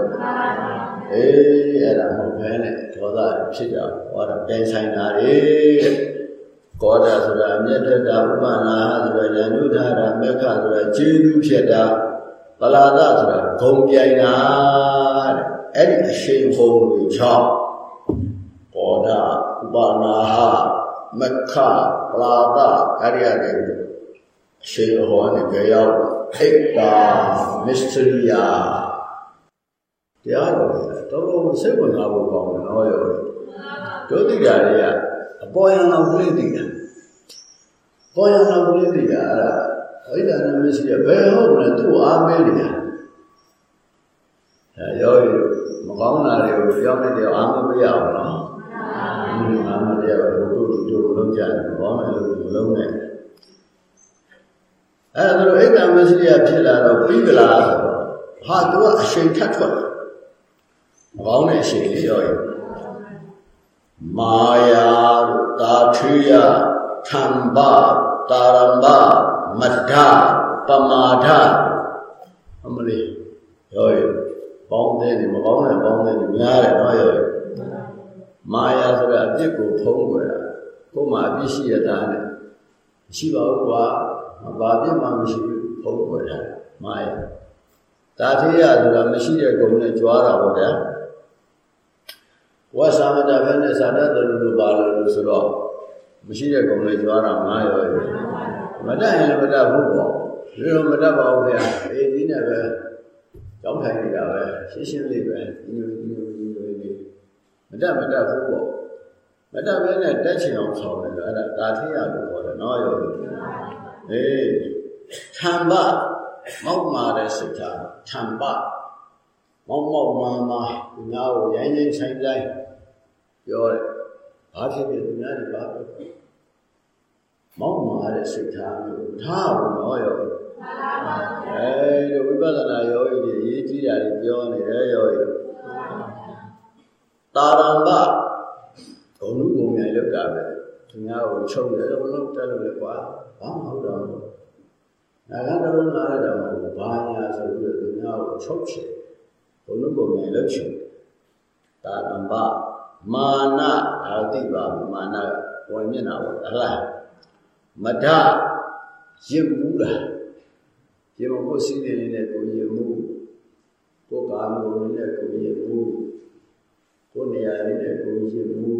အေးအဲ့ဒါမဟုတ်ဘဲနဲ့ဒေါသဖြစ်ကြဟောတာပြန်ဆိုင်တာလေကောတာဆိုတာအမျက်တက်တာဥပနာဟဆိုတာဉာဏ်ညုထာတာမက္ခဆိုတာခြေသူဖြစ်တာပလာဒဆိုတာဂုံပြိုင်တာတဲ့အဲ့ဒီအရှိန်ဟုံတွေကြောင့်ဘောဓဥ ပနာဟမက္ခပလာဒအဲ့ဒီအရေအရှိန်ဟောနေကြရောက်ခိတ္တာမစ္စတရိယာတရားတော်တော်တော်စိတ်ဝင်စားဖို့ကောင်းတယ်နော်ရောတို့သိတာတွေကအပေါ်ယံတော်ပြိသိတာပေါ်ယံတော်ပြိသိတာအဲ့ဒါဝိဒနာမရှိရဘယ်ဟုတ်လဲသူ့အားပေးနေတာအဲရောမကောင်းတာတွေကိုပြောင်းနေတဲ့အားမပေးရအောင်နော် အားမပေးရဘူးတို့တို့လုံးကြတယ်ဘောင်းလည်းလုံးနဲ့အဲ့ဒါတို့ဣဒ္ဓမရှိရဖြစ်လာတော့ပြီးကြလားဆိုတော့ဟာသူကအရှိန်ထက်ထွက်တယ်မကောင်းတဲ့အရှိန်လေးရောရင်မာယာတို့တာထွေယထံဘတာရမ္ဘမဒ္ဒပမာဒအမလေးရောရင်ပေါင်းတဲ့နေမကောင်းတဲ့ပေါင်းတဲ့နေများတယ်နော်ရောရင် မာယာဆိုတာအပြစ်ကိုဖုံးကွယ်တာကိုယ်မှာအပြစ်ရှိရတာနဲ့ရှိပါဘူးကွာမပါပြစ်မှမရှိဘူးဖုံးကွယ်တာမာယာတာထေရဆိုတာမရှိတဲ့ကုံနဲ့ကြွားတာပေါ့ဗျာဝါသမတဘယ်နဲ့သာတတ်တယ်လို့ပါလို့ဆိုတော့မရှိတဲ့ကုံနဲ့ကြွားတာငါရောမတတ်ရင်လည်းမတတ်ဘူးပေါ့ဒီလိုမတတ်ပါဘူးဗျာအေးဒီနဲ့ပဲကြောင်းထိုင်နေတာပဲရှင်းရှင်းလေးပဲဒီလိုဒီလိုဒီလိုလေး မတတ်မတတ်ဘူးပေါ့မတတ်ဘဲနဲ့တက်ချင်အောင်ဆောင်တယ်အဲ့ဒါတာထေရလို့ခေါ်တယ်နော်ရောအေးသံဘမောက်မာတဲ့စိတ်ထားသံဘမောက်မောက်မာမာဒီငါ့ကိုရိုင်းရိုင်းဆိုင်ဆိုင်ပြောတယ်ဘာဖြစ်ဖြစ်ဒီများတွေပါပဲမောက်မာတဲ့စိတ်ထားမျိုးထားဘူးနော်ရောအဲဒီဝိပဿနာယောဂီတွေအရေးကြီးတာတွေပြောနေတယ်ယောဂီ တာရံဘဘုံလူဘုံမြိုင်လောက်တာပဲသူများကိုချုပ်တယ်တော့လောက်တက်လို့လေကွာဘာမှမဟုတ်တော့ဘူးနာဂတလုံးလာတဲ့တော့ဘာညာဆိုပြီးတော့သူများကိုချုပ်ချင်ဘုံလူဘုံမြိုင်လောက်ချင်တာရံဘမာနအာတိပါမာနဝင်မျက်နာပေါ့အလားမဒရစ်မှုလားရစ်မှုစီးနေနေတဲ့ကိုရစ်မှုကိုကာမဂုဏ်နဲ့ကိုရစ်မှု ကိုနေရာလေးနဲ့ကိုရစ်မှု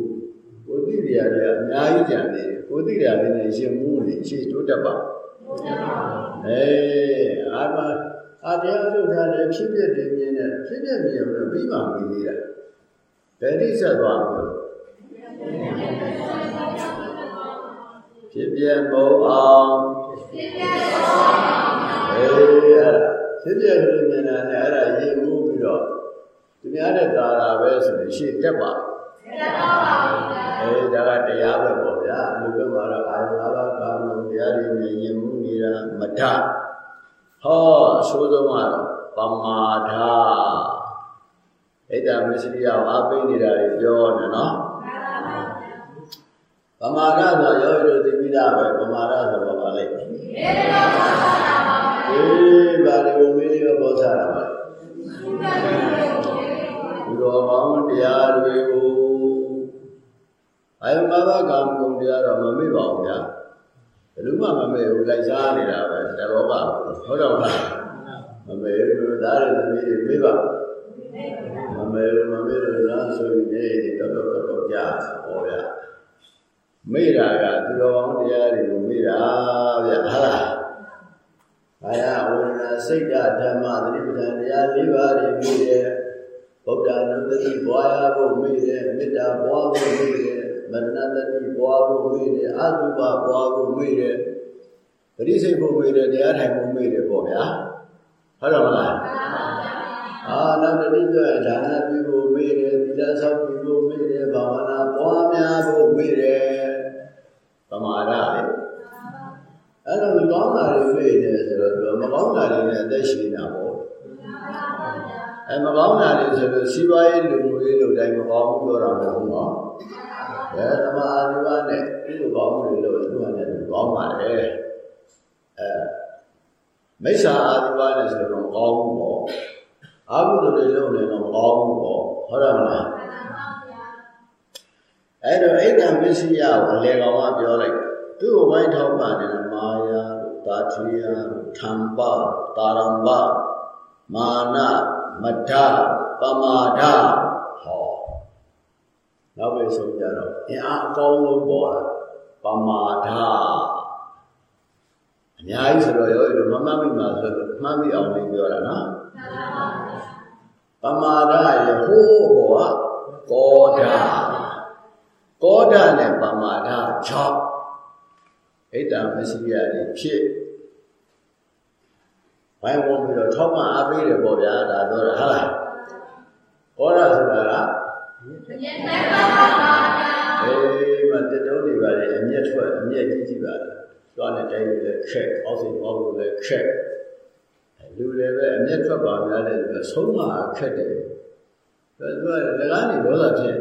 ကိုသိတရားတွေအများကြီးကြံနေတယ်ကိုသိတရားလေးနဲ့ရစ်မှုနေရှေ့တိုးတက်ပါအေးအာမအာတရားထုတ်ထားတဲ့ဖြစ်ဖြစ်တွေမြင်တဲ့ဖြစ်ဖြစ်မြင်လို့ပြီးမှပြီးသေးတာဘယ်တိဆက်သွားမလို့ဖြစ်ပြမုံအောင်ဖြစ်ပြမုံအောင်အေးအဲ့ဖြစ်ပြလို့မြင်တာနဲ့အဲ့ဒါရင်မှုပြီးတော့ သူများတဲ့သာတာပဲဆိုရင်ရှေ့တက်ပါတက်ပါပါအေးဒါကတရားပဲပေါ့ဗျာလူကမှာတော့အာယု၅ပါးကာမုတရားတွေနဲ့ရင်မှုနေတာမထဟောအဆိုးဆုံးကတော့ပမာဒဣဒ္ဓမစ္စရိယအားပေးနေတာတွေပြောနေနော်ပမာဒဆိုရောရောသိပြီးသားပဲပမာဒဆိုတော့ပါလိမ့်မယ်အေးပါလေဘုမေးလေးပေါ်ချတာပါဒီ တော်ကောင်းတရားတွေကိုအာယမဘကာမဂုဏ်တရားတော့မမေ့ပါဘူးဗျာဘယ်လိုမှမမေ့ဘူးလိုက်စားနေတာပဲတဘောပါဟုတ်တော့မလားမမေ့ဘူးဒါရသမီးတွေမေ့ပါမမေ့မမေ့လို့လားဆိုရင်ဒီတော့တော့တော့ကြာဟောဗျာမေ့တာကသူတော်ကောင်းတရားတွေကိုမေ့တာဗျာဟုတ်လားဘာယဝိညာစိတ်ဓမ္မသတိပဋ္ဌာန်တရား၄ပါးတွေမေ့တယ် ဗုဒ္ဓနုတ္တိဘွားရဖို့မေ့တယ်မေတ္တာဘွားဖို့မေ့တယ်မရဏတတိဘွားဖို့မေ့တယ်အတုပဘွားဖို့မေ့တယ်ပရိစိတ်ဖို့မေ့တယ်တရားထိုင်ဖို့မေ့တယ်ပေါ့ဗျာဟုတ်တယ်မလားအာနောက်တတိယဒါနပြုဖို့မေ့တယ်သီလဆောက်ပြုဖို့မေ့တယ်ဘာဝနာပွားများဖို့မေ့တယ်ပမာဒလေအဲ့တော့ကောင်းတာတွေမေ့တယ်ဆိုတော့မကောင်းတာတွေနဲ့အသက်ရှင်တာပေါ့ အဲမကောင်းတာတွေဆိုလို့စီးပွားရေးလူမှုရေးလူတိုင်းမကောင်းဘူးပြောတာမဟုတ်ဘူးနော်ဘယ်သမာဓိပါနဲ့ဒီလိုကောင်းမှုတွေလို့သူကလည်းကောင်းပါလေအဲမိစ္ဆာအာဓိပါနဲ့ဆိုတော့ကောင်းမှုပေါ့အာဟုတွေလုံးနေတော့ကောင်းမှုပေါ့ဟုတ်တယ်မလားအဲ့တော့အိတ်တံပစ္စည်းယကိုအလေကောင်ကပြောလိုက်သူ့ကိုဝိုင်းထောက်ပံ့နေတာမာယာတာထီယထံပတာရမ္ပမာန မထပမာဒဟောနောက်ပဲဆုံးကြတော့အင်အားအကောင်းဆုံးပေါ်လာပမာဒအများကြီးဆိုတော့ရောမမမိမှာဆိုတော့မှတ်မိအောင်လေးပြောတာနော်ပမာဒရဟိုးဘောကောဒကောဒနဲ့ပမာဒ6ဣဒ္ဓမရှိရည်ဖြစ် ဘိုင်းဝင်ပြီးတော့ထောက်မှအားပေးတယ်ပေါ့ဗျာဒါပြောတာဟုတ်လားကောဒဆိုတာကအေးမတတုံးတွေပါလေအမျက်ထွက်အမျက်ကြီးကြီးပါလေကျွမ်းတဲ့တိုင်းလည်းခက်အောက်စိတ်ပေါက်လို့လည်းခက်လူလည်းပဲအမျက်ထွက်ပါများတယ်ဆိုဆုံးမခက်တယ်သူကလည်းကားနေဒေါသဖြစ်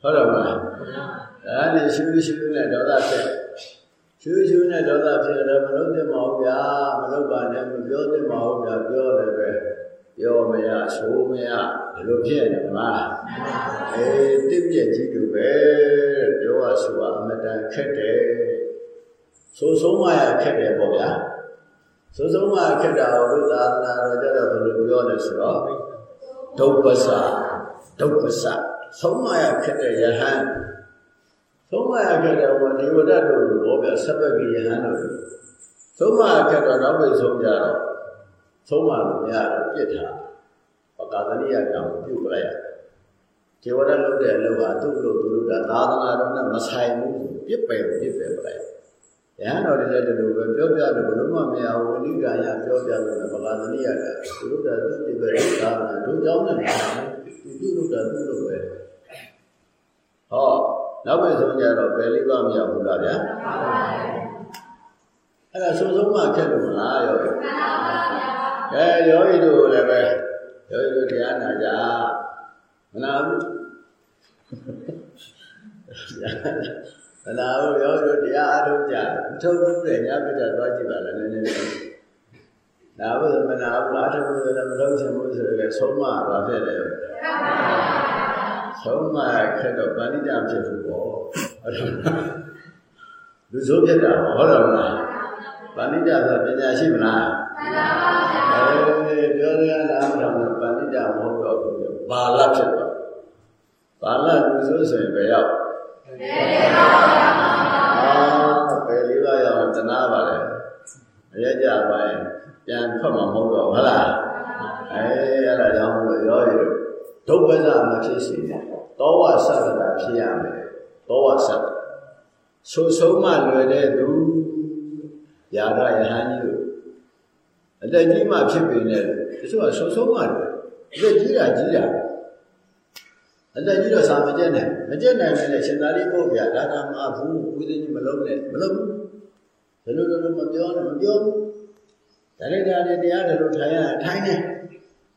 ဟုတ်တယ်မလားဒါနဲ့ရှူရှူနဲ့ဒေါသဖြစ် ရှူရှူနဲ့ဒေါသဖြစ်တယ်မလုပ်သင့်ပါဘူးဗျာမလုပ်ပါနဲ့မပြောသင့်ပါဘူးဗျာပြောလည်းပဲပြောမရဆိုမရဘယ်လိုဖြစ်နေမလားအေးတင့်ပြက်ကြီးတူပဲပြောရဆိုတာအမတန်ခက်တယ်ဆိုဆုံးမရခက်တယ်ပေါ့ဗျာဆိုဆုံးမခက်တာတို့သာသနာတော်ကြတော့ဘယ်လိုပြောလဲဆိုတော့ဒုပ္ပစဒုပ္ပစဆုံးမရခက်တဲ့ယဟန် ဆုံးမရခက်တဲ့ဝဒီဝဒတ်တို့လိုပေါ့ဗျာဆပ်ပကိယဟန်တို့ဆုံးမခက်တော့နောက်ပိတ်ဆုံးကြတော့ဆုံးမလို့မရတော့ပြစ်ထားပကာသနိယကံကိုပြုတ်ပလိုက်ရဒေဝဒတ်လုပ်တဲ့အလုပ်ဟာသူ့လို့သူတို့ကသာသနာတော်နဲ့မဆိုင်ဘူးပြစ်ပယ်ပြစ်ပယ်ပလိုက်ရဟန်းတော်တွေလည်းဒီလိုပဲပြောပြလို့ဘယ်လိုမှမရဘူးဝိနိကာယပြောပြလို့ပကာသနိယကသူတို့ကသူ့ပြစ်ပယ်သာသနာတို့ကြောင့်လည်းသူတို့ကသူ့လိုပဲဟော နောက်ပဲဆုံးကြတော့ပယ်လေးပါမရဘူးလားဗျာအဲ့ဒါဆုံးဆုံးမှခက်လို့မလားရောမှန်ပါဗျာအဲယောဂီတို့လည်းပဲယောဂီတို့တရားနာကြမနာဘူးမနာဘူးယောဂီတို့တရားအားထုတ်ကြမထုတ်ဘူးတဲ့ညပိတ္တသွားကြည့်ပါလားနည်းနည်းလေးနာဘူးမနာဘူးအားထုတ်ဘူးလည်းမလုပ်ချင်ဘူးဆိုတော့ဆုံးမပါဖြစ်တယ် ဆုံးမခက်တော့ဗန္ဓိတဖြစ်ဘူးပေါ့ဟုတ်တယ်လူဆိုးဖြစ်တာဟုတ်တယ်မလားဗန္ဓိတဆိုပညာရှိမလားမှန်ပါပါအဲပြောရတာအမှန်တော့ဗန္ဓိတမဟုတ်တော့ဘူးဘာလဖြစ်သွားဘာလလူဆိုးဆိုရင်ဘယ်ရောက်ဘယ်ရောက်အာဘယ်လေးပါရောက်တနာပါလေအရကြပါရင်ပြန်ထွက်မှာမဟုတ်တော့ဟုတ်လားအဲအဲ့ဒါကြောင့်လို့ရောရ ဒုပ္ပဇမဖြစ်စီတယ်တောဝဆက္ကတာဖြစ်ရမယ်တောဝဆက္ကဆိုဆုံးမှလွယ်တဲ့သူယာရယဟန်ကြီးတို့အသက်ကြီးမှဖြစ်ပေနဲ့တချို့ကဆိုဆုံးမှလွယ်အသက်ကြီးတာကြီးတာအသက်ကြီးတော့စာမကျက်နိုင်မကျက်နိုင်လည်းရှင်သာရိပုတ္တရာဒါကမဘူးဝိသေကြီးမလုံးနဲ့မလုံးဘူးဘယ်လိုလိုမပြောနဲ့မပြောဘူးဒါလည်းဒါလည်းတရားတယ်လို့ထိုင်ရထိုင်နေ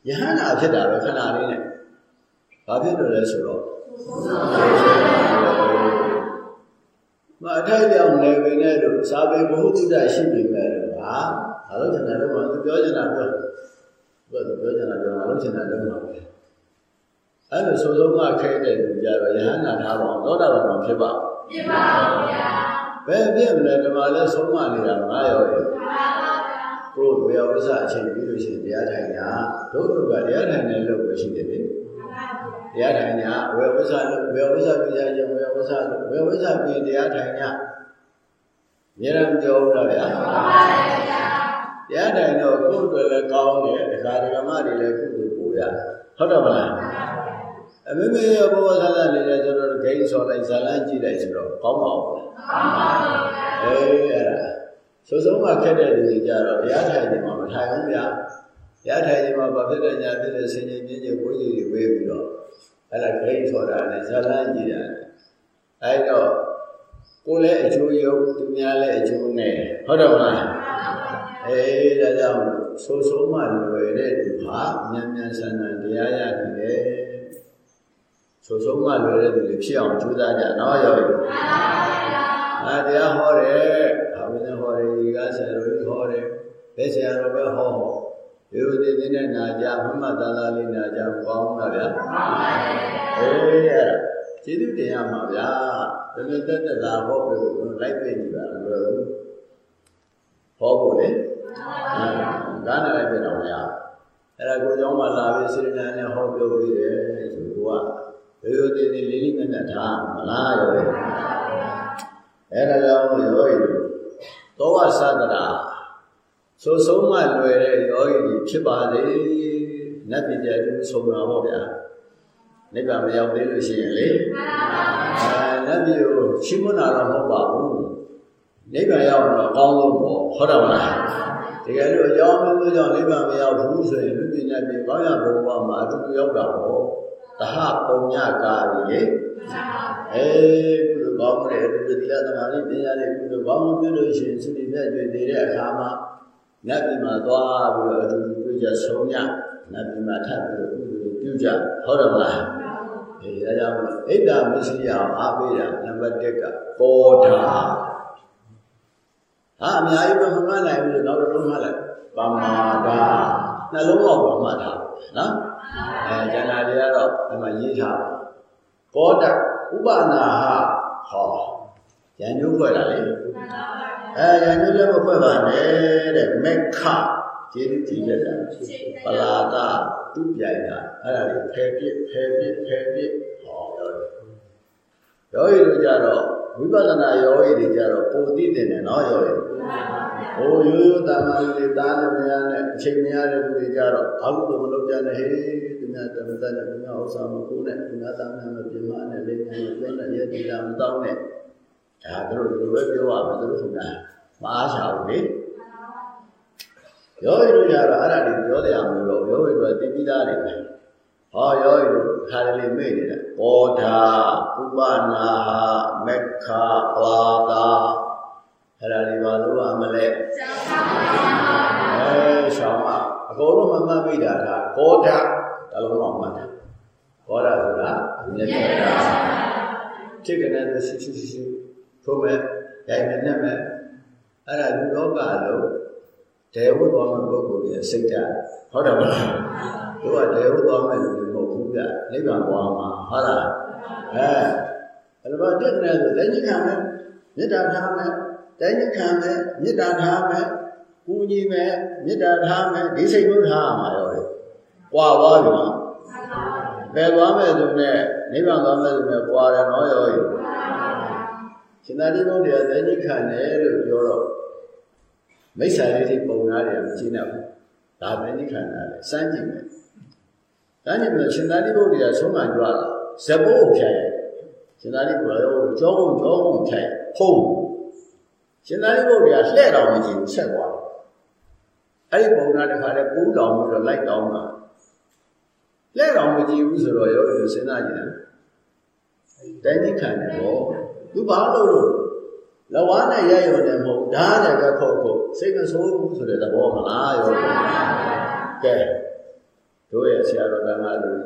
ယဟန္တာဖြစ်တာပဲခဏလေးနဲ့ ဘာဖြစ်လို့လဲဆိုတော့မအထိုက်ပြောင်းနေပေနဲ့လို့စာပေဘုဟုတ္တရှိနေမယ်လို့ဟာဘာလို့ချင်တယ်လို့မပြောချင်တာပြောဘယ်လိုပြောချင်တာပြောမလို့ချင်တာလို့မှာပဲအဲ့လိုစုံစုံကခဲတဲ့လူကြတော့ယဟန္တာထားပါအောင်သောတာပန်မှာဖြစ်ပါဖြစ်ပါဘူးဗျာဘယ်ဖြစ်မလဲဓမ္မလဲဆုံးမနေတာငါရောရဲ့ကိုယ်ဝေယဝဆအချိန်ပြီးလို့ရှိရင်တရားထိုင်တာတို့တို့ကတရားထိုင်တဲ့လုပ်ပဲရှိတယ်လေ တရားထိုင်ညာဝေယဝဆလို့ဝေယဝဆပြကြခြင်းဝေယဝဆလို့ဝေယဝဆပြီးတရားထိုင်ညာမြဲတမ်းပြောဦးလားဗျာမှန်ပါပါဗျာတရားထိုင်တော့ကိုယ်တွေလည်းကောင်းတယ်ဒကာဒကမတွေလည်းကုသိုလ်ပို့ရဟုတ်တယ်မလားအမေမေရောဘောဆလာနေတယ်ဆိုတော့ဂိမ်းဆော်လိုက်ဇာလန်းကြည့်လိုက်ဆိုတော့ကောင်းပါဦးကောင်းပါဘူးအေးအဲ့ဒါဆိုဆုံးမှခက်တဲ့လူတွေကြတော့တရားထိုင်နေမှာမထိုင်ဘူးဗျာတ ရားထိုင်နေမှာဘာဖြစ်တဲ့ညာဖြစ်တဲ့ဆင်ញင်ပြင်းကျဘိုးကြီးတွေဝေးပြီးတော့အဲ့ဒါဂိမ်းဆော်တာနဲ့ဇာလန်းကြည့်တာအဲ့တော့ကိုယ်လည်းအကျိုးရုပ်သူများလည်းအကျိုးနဲ့ဟုတ်တယ်မလားအေးဒါကြောင့်ဆိုဆုံးမှလွယ်တဲ့သူဟာဉာဏ်ဉာဏ်ဆန္ဒတရားရနေတယ်ဆိုဆုံးမလွယ်တဲ့သူတွေဖြစ်အောင်ကြိုးစားကြနော်ရောမှန်ပါဗျာအဲတရားဟောတယ်အဝိဇ္ဇဟောတယ်ဒီကဆရာတော်ကြီးဟောတယ်ဘယ်ဆရာတော်ပဲဟောဟော ဒီလိုသိတဲ့နာကြမမတန်သာလေးနာကြကောင်းတာဗျာမှန်ပါဗျာအေးအဲ့ဒါကျေးဇူးတင်ရမှာဗျာတမင်တက်တက်လာဟောပြီးလိုက်ပြနေပါလို့ဟောဖို့လေကားနဲ့လိုက်ပြတော့မရအဲ့ဒါကိုကြောင်းမှလာပြီးစေတနာနဲ့ဟောပြောပြီးတယ်ဆိုတော့ရိုးရိုးသေးသေးလေးလေးနက်နက်ထားမလားရောအဲ့ဒါကြောင့်ရောဤသောဝသဒရာ ဆိုဆုံးမလွယ်တဲ့ယောဂီကြီးဖြစ်ပါလေနတ်ပြည်ကြတူဆုံးတာပေါ့ဗျာနိဗ္ဗာန်မရောက်သေးလို့ရှိရင်လေအဲနတ်ပြည်ကိုရှိမနာတော့မဟုတ်ပါဘူးနိဗ္ဗာန်ရောက်တော့အကောင်းဆုံးပေါ့ဟုတ်တယ်မလားတကယ်လို့အကြောင်းမျိုးကြောင့်နိဗ္ဗာန်မရောက်ဘူးဆိုရင်လူပညာပြည်ကောင်းရဘုံဘမှာအတူတူရောက်တာပေါ့တဟပုံညကာရီလေအေးကုသိုလ်ကောင်းတဲ့ဒီသီလသမာဓိပညာတွေကုသိုလ်ကောင်းမှုပြုလို့ရှိရင်သုတိမြတ်တွေ့တဲ့အခါမှာ နတ်ပြည်မှာသွားပြီးတော့အတူတူတွေ့ကြဆုံးညနတ်ပြည်မှာထပ်ပြီးတော့ကုသိုလ်ပြုကြဟုတ်တယ်မလားအေးအဲဒါကြောင့်ဣဒ္ဓမရှိအောင်အားပေးတာနံပါတ်1ကပေါ်တာဟာအများကြီးပဲမမှတ်နိုင်ဘူးလို့နောက်တစ်လုံးမှတ်လိုက်ပမာဒနှလုံးလောက်ပါမှတ်ထားနော်အဲကျန်တာတွေကတော့ဒီမှာရေးထားပါဘောဓဥပနာဟဟောရန်ညိုးဖွဲ့တာလေ အဲရန်ညိုးလည်းမဖွဲ့ပါနဲ့တဲ့မက္ခကျေးဇူးကြည်လက်တာပလာတာသူ့ပြိုင်တာအဲ့ဒါတွေဖယ်ပြစ်ဖယ်ပြစ်ဖယ်ပြစ်ဟောရောယောဂီတို့ကြတော့ဝိပဿနာယောဂီတွေကြတော့ပုံသိတယ်နော်ယောဂီဟိုရိုးရိုးတာမန်လေးသားနဲ့မရနဲ့အချိန်မရတဲ့လူတွေကြတော့အာဟုသမလုပ်ကြနဲ့ဟေးဒီများတမတနဲ့ဒီများဥစ္စာမကိုးနဲ့ဒီများသားများမပြမနဲ့လေးများမပြောနဲ့ရဲ့ဒီလာမတောင်းနဲ့ ဒါတို့ဒီလိုပဲပြောရမယ်တို့ဆိုတာမအားချဘူးလေယောဂီတို့ကြတော့အဲ့ဒါတွေပြောတယ်အောင်လို့ယောဂီတို့ကသိပြီးသားတွေပဲဟောယောဂီတို့ခါရလေးမေ့နေတာဘောဓာဥပနာဟမက္ခဝါတာအဲ့ဒါတွေပါလို့အမလဲရှောင်းပါအဲရှောင်းပါအကုန်လုံးမမှတ်မိတာကဘောဓာဒါလုံးတော့မှတ်တာဘောဓာဆိုတာမြတ်တာထိကနဲ့ရှိရှိရှိ ထိုးမဲ့ရိုင်မဲ့နဲ့မဲ့အဲ့ဒါလူလောကလုံးဒေဝသွားမဲ့ပုဂ္ဂိုလ်ရဲ့စိတ်ဓာတ်ဟုတ်တယ်မလားတို့ကဒေဝသွားမဲ့လူတွေမဟုတ်ဘူးပြနိဗ္ဗာန်သွားမှာဟုတ်လားအဲအဲ့ဒါတက်တယ်ဆိုလက်ညှိခံမယ်မေတ္တာထားမယ်တိုင်းညှိခံမယ်မေတ္တာထားမယ်ကူညီမယ်မေတ္တာထားမယ်ဒီစိတ်ကိုထားရမှာရောလေကွာသွားပြီနော်ဘယ်သွားမဲ့သူနဲ့နိဗ္ဗာန်သွားမဲ့သူနဲ့ကွာတယ်နော်ရောရေ ရှင်သာရိပုတ္တရာလက်ညှိခံတယ်လို့ပြောတော့မိစ္ဆာလေးတွေပုံနာတယ်မရှင်းတော့ဘူးဒါပဲနိခန္ဓာလေစမ်းကြည့်မယ်စမ်းကြည့်မယ်ရှင်သာရိပုတ္တရာဆုံးမကြွလာဇဘိုးကိုဖြတ်ရဲ့ရှင်သာရိပုတ္တရာကြောကုန်ကြောကုန်ဖြတ်ရဲ့ဖုံးရှင်သာရိပုတ္တရာလှဲ့တော်မကြည့်ဘူးဆက်သွားတယ်အဲ့ဒီပုံနာတစ်ခါတည်းပူးတော်ပြီးတော့လိုက်တောင်းတာလှဲ့တော်မကြည့်ဘူးဆိုတော့ရောစဉ်းစားကြည့်တယ်တိုင်းနိခန္ဓာပေါ့ သူဘာလို့လို့လဝါနဲ့ရရုံနဲ့မဟုတ်ဓာတ်နဲ့ပဲခုတ်ခုတ်စိတ်မဆိုးဘူးဆိုတဲ့သဘောမလားရောကဲတို့ရဲ့ဆရာတော်ကလည်း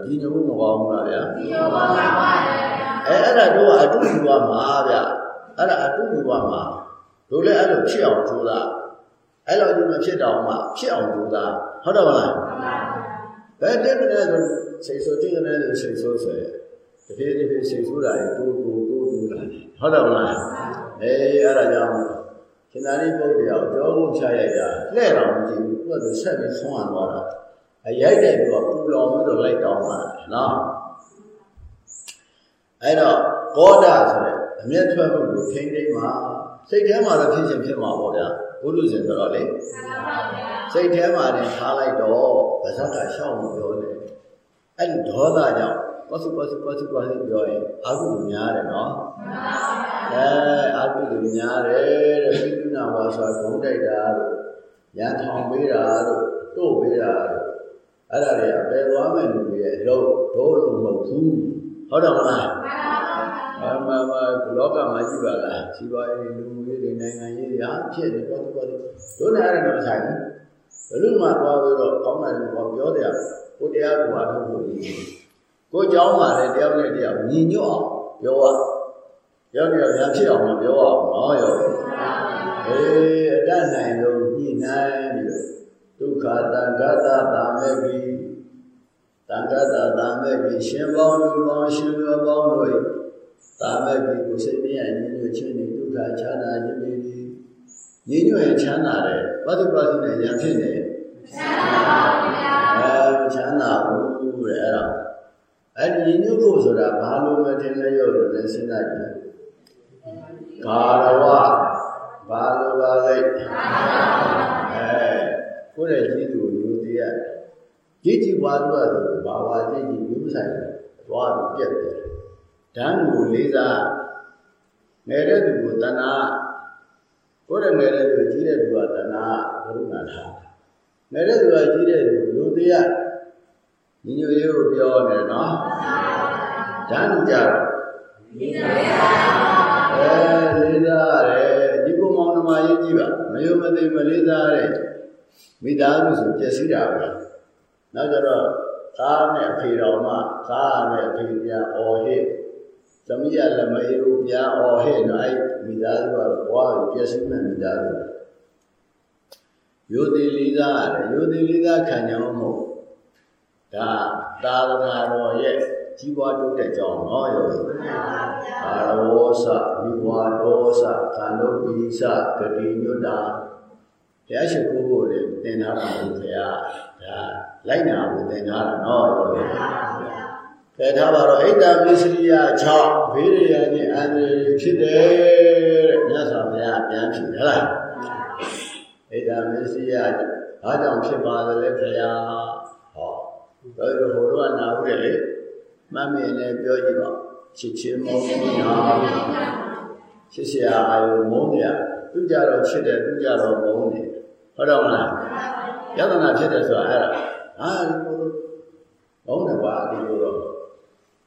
ဒီညို့မကောင်းဘူးလားဗျာဒီညို့ပါပါအဲအဲ့ဒါတို့ကအတုယူပါမှာဗျအဲ့ဒါအတုယူပါမှာတို့လည်းအဲ့လိုဖြစ်အောင်ကြိုးစားအဲ့လိုဒီမဖြစ်တော့မှဖြစ်အောင်ကြိုးစားဟုတ်တယ်မလားဘယ်တည်းကလည်းဆိုစိတ်ဆိုးတည်းကလည်းစိတ်ဆိုးဆိုရတဖြည်းဖြည်းစိတ်ဆိုးတာတွေတိုးတိုးတိုးတိုးလာတယ် ဟုတ်တယ်မလားအေးအဲ့ဒါကြောင့်ရှင်သာရိပုတ္တရာကြောဖို့ဖြားရိုက်တာလှဲ့တော်မကြည့်ဘူးသူကသူဆက်ပြီးဆုံးအောင်သွားတာအရိုက်တဲ့သူကပူလောင်ပြီးတော့လိုက်တောင်းတာနော်အဲ့တော့ကောဒဆိုတဲ့အမျက်ထွက်မှုကိုထိမ့်သိမ်းမှာစိတ်ထဲမှာတော့ဖြစ်ခြင်းဖြစ်မှာပေါ့ဗျာဘုရုဇဉ်ဆိုတော့လေစိတ်ထဲမှာတင်ထားလိုက်တော့ဗဇက်ကရှောက်မပြောနဲ့အဲ့ဒီဒေါသကြောင့် ပတ်စုပတ်စုပတ်စုပတ်စုပြောရင်အာဟုလူများတယ်နော်အဲအာဟုလူများတယ်တဲ့ပိဋကနာဝါစာဂုံးတိုက်တာလို့ရန်ထောင်ပေးတာလို့တို့ပေးတာလို့အဲ့ဒါတွေအပယ်သွားမဲ့လူတွေရဲ့အလုပ်တို့လို့မဟုတ်ဘူးဟုတ်တယ်မလားအမမလောကမှာရှိပါလားရှိပါရဲ့လူမျိုးတွေနိုင်ငံရေးတွေဟာဖြစ်နေတော့တော့တို့နဲ့အဲ့ဒါတော့ဆိုင်ဘယ်လိုမှသွားပြီးတော့ကောင်းတယ်လို့ပြောတယ်ကိုတရားကိုအားထုတ်ဖို့ ကိုเจ้าမှာလည်းတယောက်နဲ့တယောက်ညီညွတ်အောင်ပြောရယောက်ယောက်ညာဖြစ်အောင်မပြောအောင်နော်ယောအေးအတတ်နိုင်လို့ညှိနှိုင်းပြီးဒုက္ခတံဂတတာမေကိတံဂတတာမေကိရှင်ပေါင်းလူပေါင်းရှင်လူပေါင်းတို့တာမေကိကိုစိတ်ပြည့်ညီညွတ်ခြင်းနဲ့ဒုက္ခချမ်းသာခြင်းတွေညီညွတ်ရင်ချမ်းသာတယ်ဘဒ္ဒပါတိနဲ့ညာဖြစ်နေချမ်းသာပါဗျာအဲချမ်းသာဘူးတဲ့အဲ့ဒါ အဲ့ဒီညီညွတ်ဖို့ဆိုတာဘာလို့မတင်လဲရောလို့လည်းစဉ်းစားကြည့်ကာရဝဘာလို့ပါလဲအဲကိုယ့်ရဲ့ကြီးသူကိုယူတည်ရကြီးကြီးပွားတော့ဘာဝကြီးကြီးယူဆိုင်သွားပြီးပြက်တယ်ဓာတ်ကိုလေးစားငယ်တဲ့သူကိုတဏှာကိုယ်ရဲ့ငယ်တဲ့သူကြီးတဲ့သူကတဏှာကရုဏာထားငယ်တဲ့သူကကြီးတဲ့သူယူတည်ရ ညီညွတ်ရေးကိုပြောနေနော်ဓာတ်ကြတော့ညီညွတ်ရေးအဲလေးစားတယ်ဒီကုမောင်နှမရေးကြည့်ပါမယုံမသိမလေးစားတဲ့မိသားစုဆိုပြည့်စည်တာပဲနောက်ကြတော့သားနဲ့အဖေတော်မှသားနဲ့အဖေပြန်អော်ဟစ်သမီးရလည်းမအေးဘူးပြန်អော်ဟစ်တော့အဲ့မိသားစုကဘွားကိုပြည့်စည်မှမိသားစုယိုတိလေးစားရတယ်ယိုတိလေးစားခံကြအောင်မဟုတ် ဒါသာသနာတော်ရဲ့ကြီးပွားတိုးတက်ကြောင်းနော်ယောဂီအာရဝောစဝိဝါဒောစသံတို့ပိစဂတိညွတ်တာဘုရားရှိခိုးဖို့လည်းသင်ထားတာလို့ဘုရားဒါလိုက်နာဖို့သင်ထားတာနော်ယောဂီကဲထားပါတော့ဣဒ္ဓမစ္စရိယ6ဘေးရရနဲ့အန္တရာယ်ဖြစ်တယ်တဲ့မြတ်စွာဘုရားပြန်ဖြေဟလားဣဒ္ဓမစ္စရိယဘာကြောင့်ဖြစ်ပါသလဲဘုရား ဟောတော့ဟိုတော့နာဟုတ်တယ်လေမမေလည်းပြောကြည့်ပါချစ်ချင်းမုန်းနေတာချစ်စရာအာယုမုန်းနေသူကြတော့ချစ်တယ်သူကြတော့မုန်းနေဟုတ်တော့မလားယတနာဖြစ်တယ်ဆိုတာအဲ့ဒါအာဒီလိုမုန်းတယ်ကွာဒီလိုတော့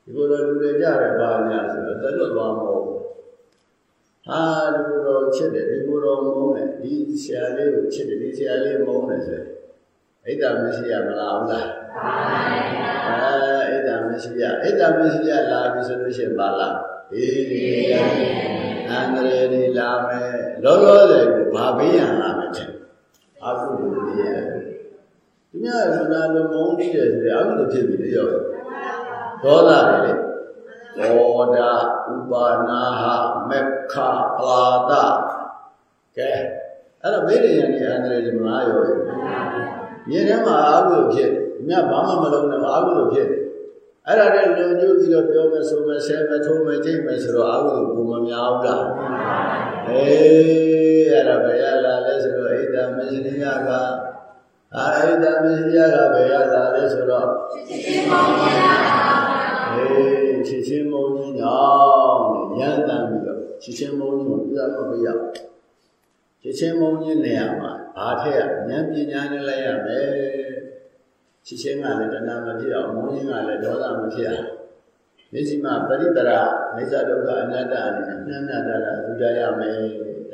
ဒီလိုတော့လူတွေကြတယ်ပါညာဆိုတော့တက်တော့သွားမဟုတ်ဟာဒီလိုတော့ချစ်တယ်ဒီလိုတော့မုန်းတယ်ဒီဆရာလေးကိုချစ်တယ်ဒီဆရာလေးမုန်းတယ်ဆိုအိတ်တာမရှိရမလားဟုတ်လား အဲအိတ်တာမရှိရအိတ်တာမရှိရလာပြီဆိုလို့ရှိရင်ပါလားဒီဒီအန္တရာယ်ဒီလာမယ်လောလောဆယ်ကိုဘာဘေးရန်လာမယ်တဲ့အာဟုဘုရားဒီမြတ်ဆန္ဒလိုမုန်းနေတယ်ဆိုရင်အာဟုဖြစ်ပြီလေရောဒေါသတွေလေဘောဓဥပါနာဟမက္ခပလာဒကဲအဲ့တော့ဘေးရန်ဒီအန္တရာယ်ဒီမလားရောမြေထဲမှာအာဟုဖြစ် မြတ်ဘာမှမလုံးနဲ့အာဟုဖြစ်အဲ့ဒါနဲ့လုံကျိုးပြီးတော့ပြောမယ်ဆိုမယ်ဆဲမယ်ထိုးမယ်ကြိတ်မယ်ဆိုတော့အာဟုကိုမများဘူးလားအေးအဲ့ဒါပဲရလာလဲဆိုတော့ဣဒ္ဓမစ္စရိယကအာဣဒ္ဓမစ္စရိယကပဲရလာလဲဆိုတော့ချစ်ချင်းမောင်ကြီးလားအေးချစ်ချင်းမောင်ကြီးညောင်းနဲ့ရန်တမ်းပြီးတော့ချစ်ချင်းမောင်ကြီးကိုပြသမပေးရချစ်ချင်းမောင်ကြီးနေရာမှာဘာထက်ဉာဏ်ပညာနဲ့လိုက်ရမယ် ချစ်ချင်းကလည်းတဏှာမဖြစ်အောင်မောင်းရင်ကလည်းဒေါသမဖြစ်အောင်မျက်စိမှာပရိတရာမိစ္ဆဒုက္ခအနတ္တအနေနဲ့နှမ်းနှတာသူကြရမယ်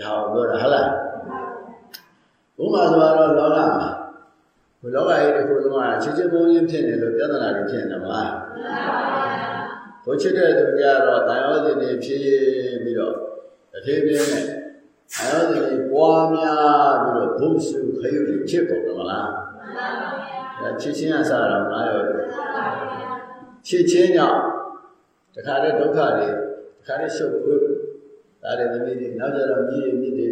ဒါကိုပြောတာဟုတ်လားဘုမာဆိုတော့လောကမှာဘုလောကကြီးတစ်ခုလုံးကချစ်ချင်းမုန်းရင်ဖြစ်နေလို့ပြဿနာတွေဖြစ်နေမှာဘုချစ်တဲ့သူကြတော့တန်ရောစဉ်တွေဖြစ်ပြီးတော့တထေးပြင်းနဲ့တန်ရောစဉ်တွေပွားများပြီးတော့ဘုစုခရုတွေဖြစ်ကုန်တယ်မလားမှန်ပါဗျာ ချစ်ချင်းအစားတော့ငါရောချစ်ချင်းကြောင့်တခါတည်းဒုက္ခတွေတခါတည်းရှုပ်ဖို့ဒါတွေသမီးတွေနောက်ကြတော့မြည်ရမြည်တွေ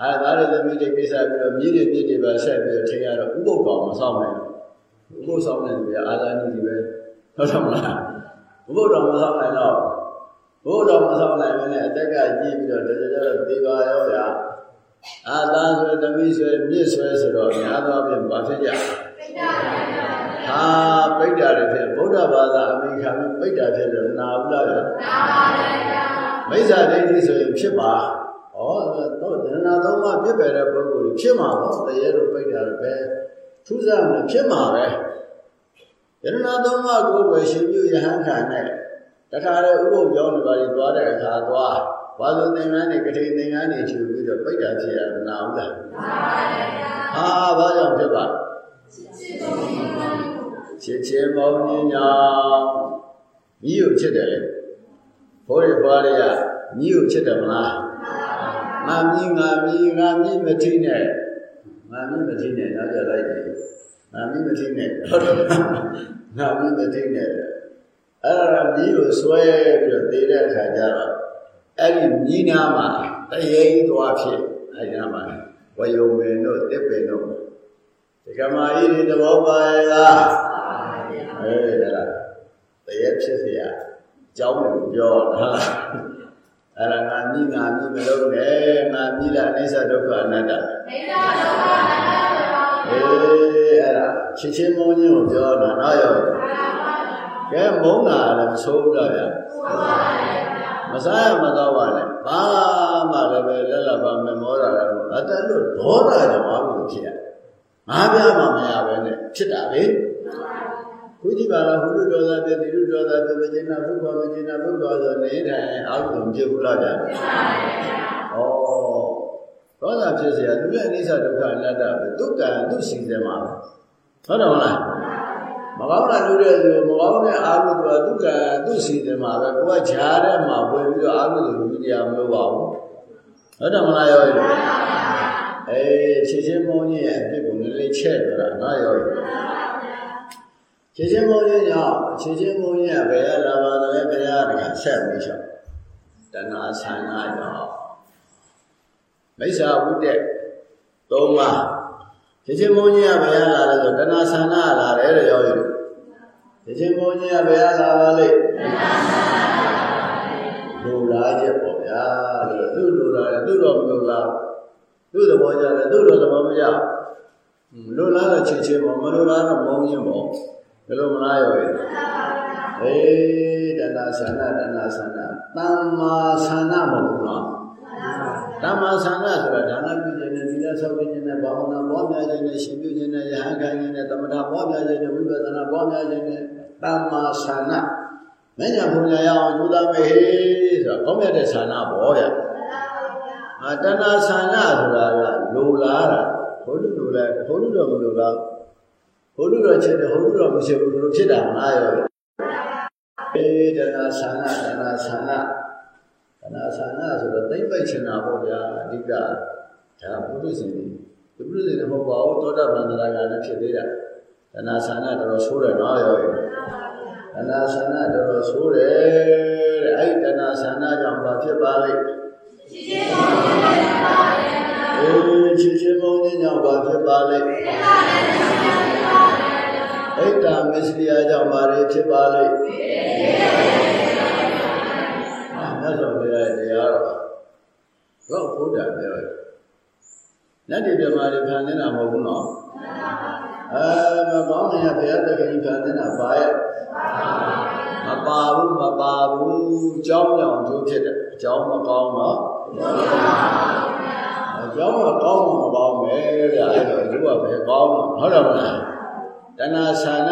အဲဒါတွေသမီးတွေကိစ္စပြီးတော့မြည်ရမြည်တွေပါဆက်ပြီးတော့ထင်ရတော့ဥပုပ်ကောင်မဆောင်နိုင်ဘူးဥပုပ်ဆောင်တဲ့လူကအာဇာနည်တွေပဲဟုတ်တယ်မလားဥပုပ်တော်မဆောင်နိုင်တော့ဘုတော်မဆောင်နိုင်မနဲ့အသက်ကကြီးပြီးတော့တကယ်တော့ဒီပါရောဗျာအာသာဆိုသမီးဆွဲမြစ်ဆွဲဆိုတော့များသောဖြင့်ဘာဖြစ်ကြ ဟာပိဋ္ဌာတွေဖြစ်ဗုဒ္ဓဘာသာအမိခံပြီးပိဋ္ဌာဖြစ်လို့နာဘူးလားဗျာနာပါဗျာမိစ္ဆာဒိဋ္ဌိဆိုရင်ဖြစ်ပါဩတော့ဒနာသုံးပါးဖြစ်ပဲတဲ့ပုဂ္ဂိုလ်ဖြစ်မှာပေါ့တရေတို့ပိဋ္ဌာတွေပဲထူးဆန်းတယ်ဖြစ်မှာပဲဒနာသုံးပါးကိုပဲရှင်ပြုယဟန်ခံနဲ့တခါလေဥပုပ်ကြောင်းတွေပါပြီးသွားတဲ့အခါသွားဘာလို့သင်္ကန်းတွေကတိသင်္ကန်းတွေချူပြီးတော့ပိဋ္ဌာဖြစ်ရမနာဘူးလားမှန်ပါဗျာဟာဘာကြောင့်ဖြစ်ပါချ ချစ်ချင်းမောင်းခြင်းကြောင့်မိကိုချစ်တယ်လေဘိုးရဘွားတွေကမိကိုချစ်တယ်မလားငါမိငါမိငါမိမထိနဲ့ငါမိမထိနဲ့နောက်ကြလိုက်တယ်ငါမိမထိနဲ့ဟုတ်တယ်ငါမိမထိနဲ့အဲ့ဒါမိကိုဆွဲပြီးတော့သေတဲ့အခါကျတော့အဲ့ဒီမိနာမှာတရေသွားဖြစ်အဲ့ဒီမှာဝယုံပင်တို့တစ်ပင်တို့ ဒီကမာကြီးဒီသဘောပါရဲ့လားအဲဒါလားတရေဖြစ်เสียအကြောင်းကိုပြောတာအဲ့ဒါငါမိငါမိမလို့နဲ့ငါမိလားအိသဒုက္ခအနတ္တအိသဒုက္ခအနတ္တအေးအဲ့ဒါချစ်ချင်းမုန်းခြင်းကိုပြောတာနော်ရောကဲမုန်းတာလည်းမဆိုးဘူးလားဗျာမစားရမတော့ပါနဲ့ဘာမှလည်းပဲလက်လက်ပါမမောတာလည်းအတတ်လို့ဒေါသကြောင့်ဘာလို့ဖြစ်ရ ငါးပြားမှမရပဲနဲ့ဖြစ်တာလေခုကြည့်ပါလားဘုရုဒေါသပြတိရုဒေါသပြဝိဇ္ဇနာဘုက္ခဝိဇ္ဇနာဘုက္ခဆိုနေတိုင်းအာဟုံဖြစ်ဘူးလားဗျာဖြစ်ပါပါဘုရားဩဒေါသဖြစ်เสียသူရဲ့အိစ္ဆဒုက္ခအနတ္တပဲဒုက္ခသူရှိစေမှာပဲဟုတ်တယ်မလားမကောင်းတာလုပ်တဲ့သူမကောင်းတဲ့အာဟုသူကဒုက္ခသူရှိစေမှာပဲကိုကဂျားတဲ့မှာဝင်ပြီးတော့အာဟုသူလူတရားမလို့ပါဘူးဟုတ်တယ်မလားရော အေးချစ်ချင်းမုန်းကြီးရဲ့အဖြစ်ကိုလည်းလေးချက်ကြတာနော်ရောချစ်ချင်းမုန်းကြီးကြောင့်ချစ်ချင်းမုန်းကြီးကဘယ်ရလာပါလဲဘယ်ရတခါဆက်ပြီးချောတဏှာဆန္ဒကြောင့်မိစ္ဆာဝိတ္တ၃ပါးချစ်ချင်းမုန်းကြီးကဘယ်ရလာလဲဆိုတဏှာဆန္ဒလာတယ်လို့ရောယူချစ်ချင်းမုန်းကြီးကဘယ်ရလာပါလဲတဏှာဆန္ဒလူလားချက်ပေါ့ဗျာသူ့လူလားသူ့တော့မလူလား သူ့သဘောကြတယ်သူ့တော့သဘောမကြလူလားတော့ချစ်ချင်းပေါ့မလူလားတော့မုန်းခြင်းပေါ့ဘယ်လိုမလားရောအေးတဏှာဆန္ဒတဏှာဆန္ဒတမ္မာဆန္ဒမဟုတ်ဘူးနော်တမ္မာဆန္ဒဆိုတာဒါနပြုခြင်းနဲ့သီလဆောက်ခြင်းနဲ့ဘာဝနာပွားများခြင်းနဲ့ရှင်ပြုခြင်းနဲ့ယဟန်ခံခြင်းနဲ့သမထပွားများခြင်းနဲ့ဝိပဿနာပွားများခြင်းနဲ့တမ္မာဆန္ဒမဉ္ဇဉ်ဘုံရအောင်ကျူးသားမေဟေဆိုတာကောင်းမြတ်တဲ့ဆန္ဒပေါ့ဗျ အာတဏှာဆန္ဒဆိုတာကလိုလားတာဘုလူလိုလားဘုလူတော့မလိုလားဘုလူတော်ချစ်တယ်ဘုလူတော်မရှိဘူးလို့ဖြစ်တာမလားရောေတနာဆန္ဒတနာဆန္ဒတနာဆန္ဒဆိုတော့သိမ့်ပိုက်ချင်တာပေါ့ဗျာအဓိကဒါဘုရုရှင်ဒီဘုရုရှင်မဟုတ်ပါဘူးသောတာပန်တရားကလည်းဖြစ်သေးတာတနာဆန္ဒတော်တော်ဆိုးတယ်နော်ရောတနာဆန္ဒတော်တော်ဆိုးတယ်တဲ့အဲ့ဒီတနာဆန္ဒကြောင့်ဘာဖြစ်ပါလိမ့် ချစ်ချင်းမုန်းခြင်းကြောင့်ဘာဖြစ်ပါလိမ့်ဣဒ္ဓမစ္စရိယကြောင့်ဘာတွေဖြစ်ပါလိမ့်အာမြတ်စွာဘုရားတရားတော်တော့ဘုရားပြောတယ်နတ်ဒီပြမာတွေခံနေတာမဟုတ်ဘူးနော်အဲမကောင်းရင်ဘုရားတခင်ခံနေတာပါရဲ့မပါဘူးမပါဘူးကြောင်းကြောင်ကျိုးဖြစ်တယ်အကြောင်းမကောင်းတော့အ ကြောင်းမကောင်းမှမကောင်းပဲတဲ့အဲ့တော့ဒီကဘယ်ကောင်းတော့ဟုတ်တယ်မလားတဏှာဆန္ဒ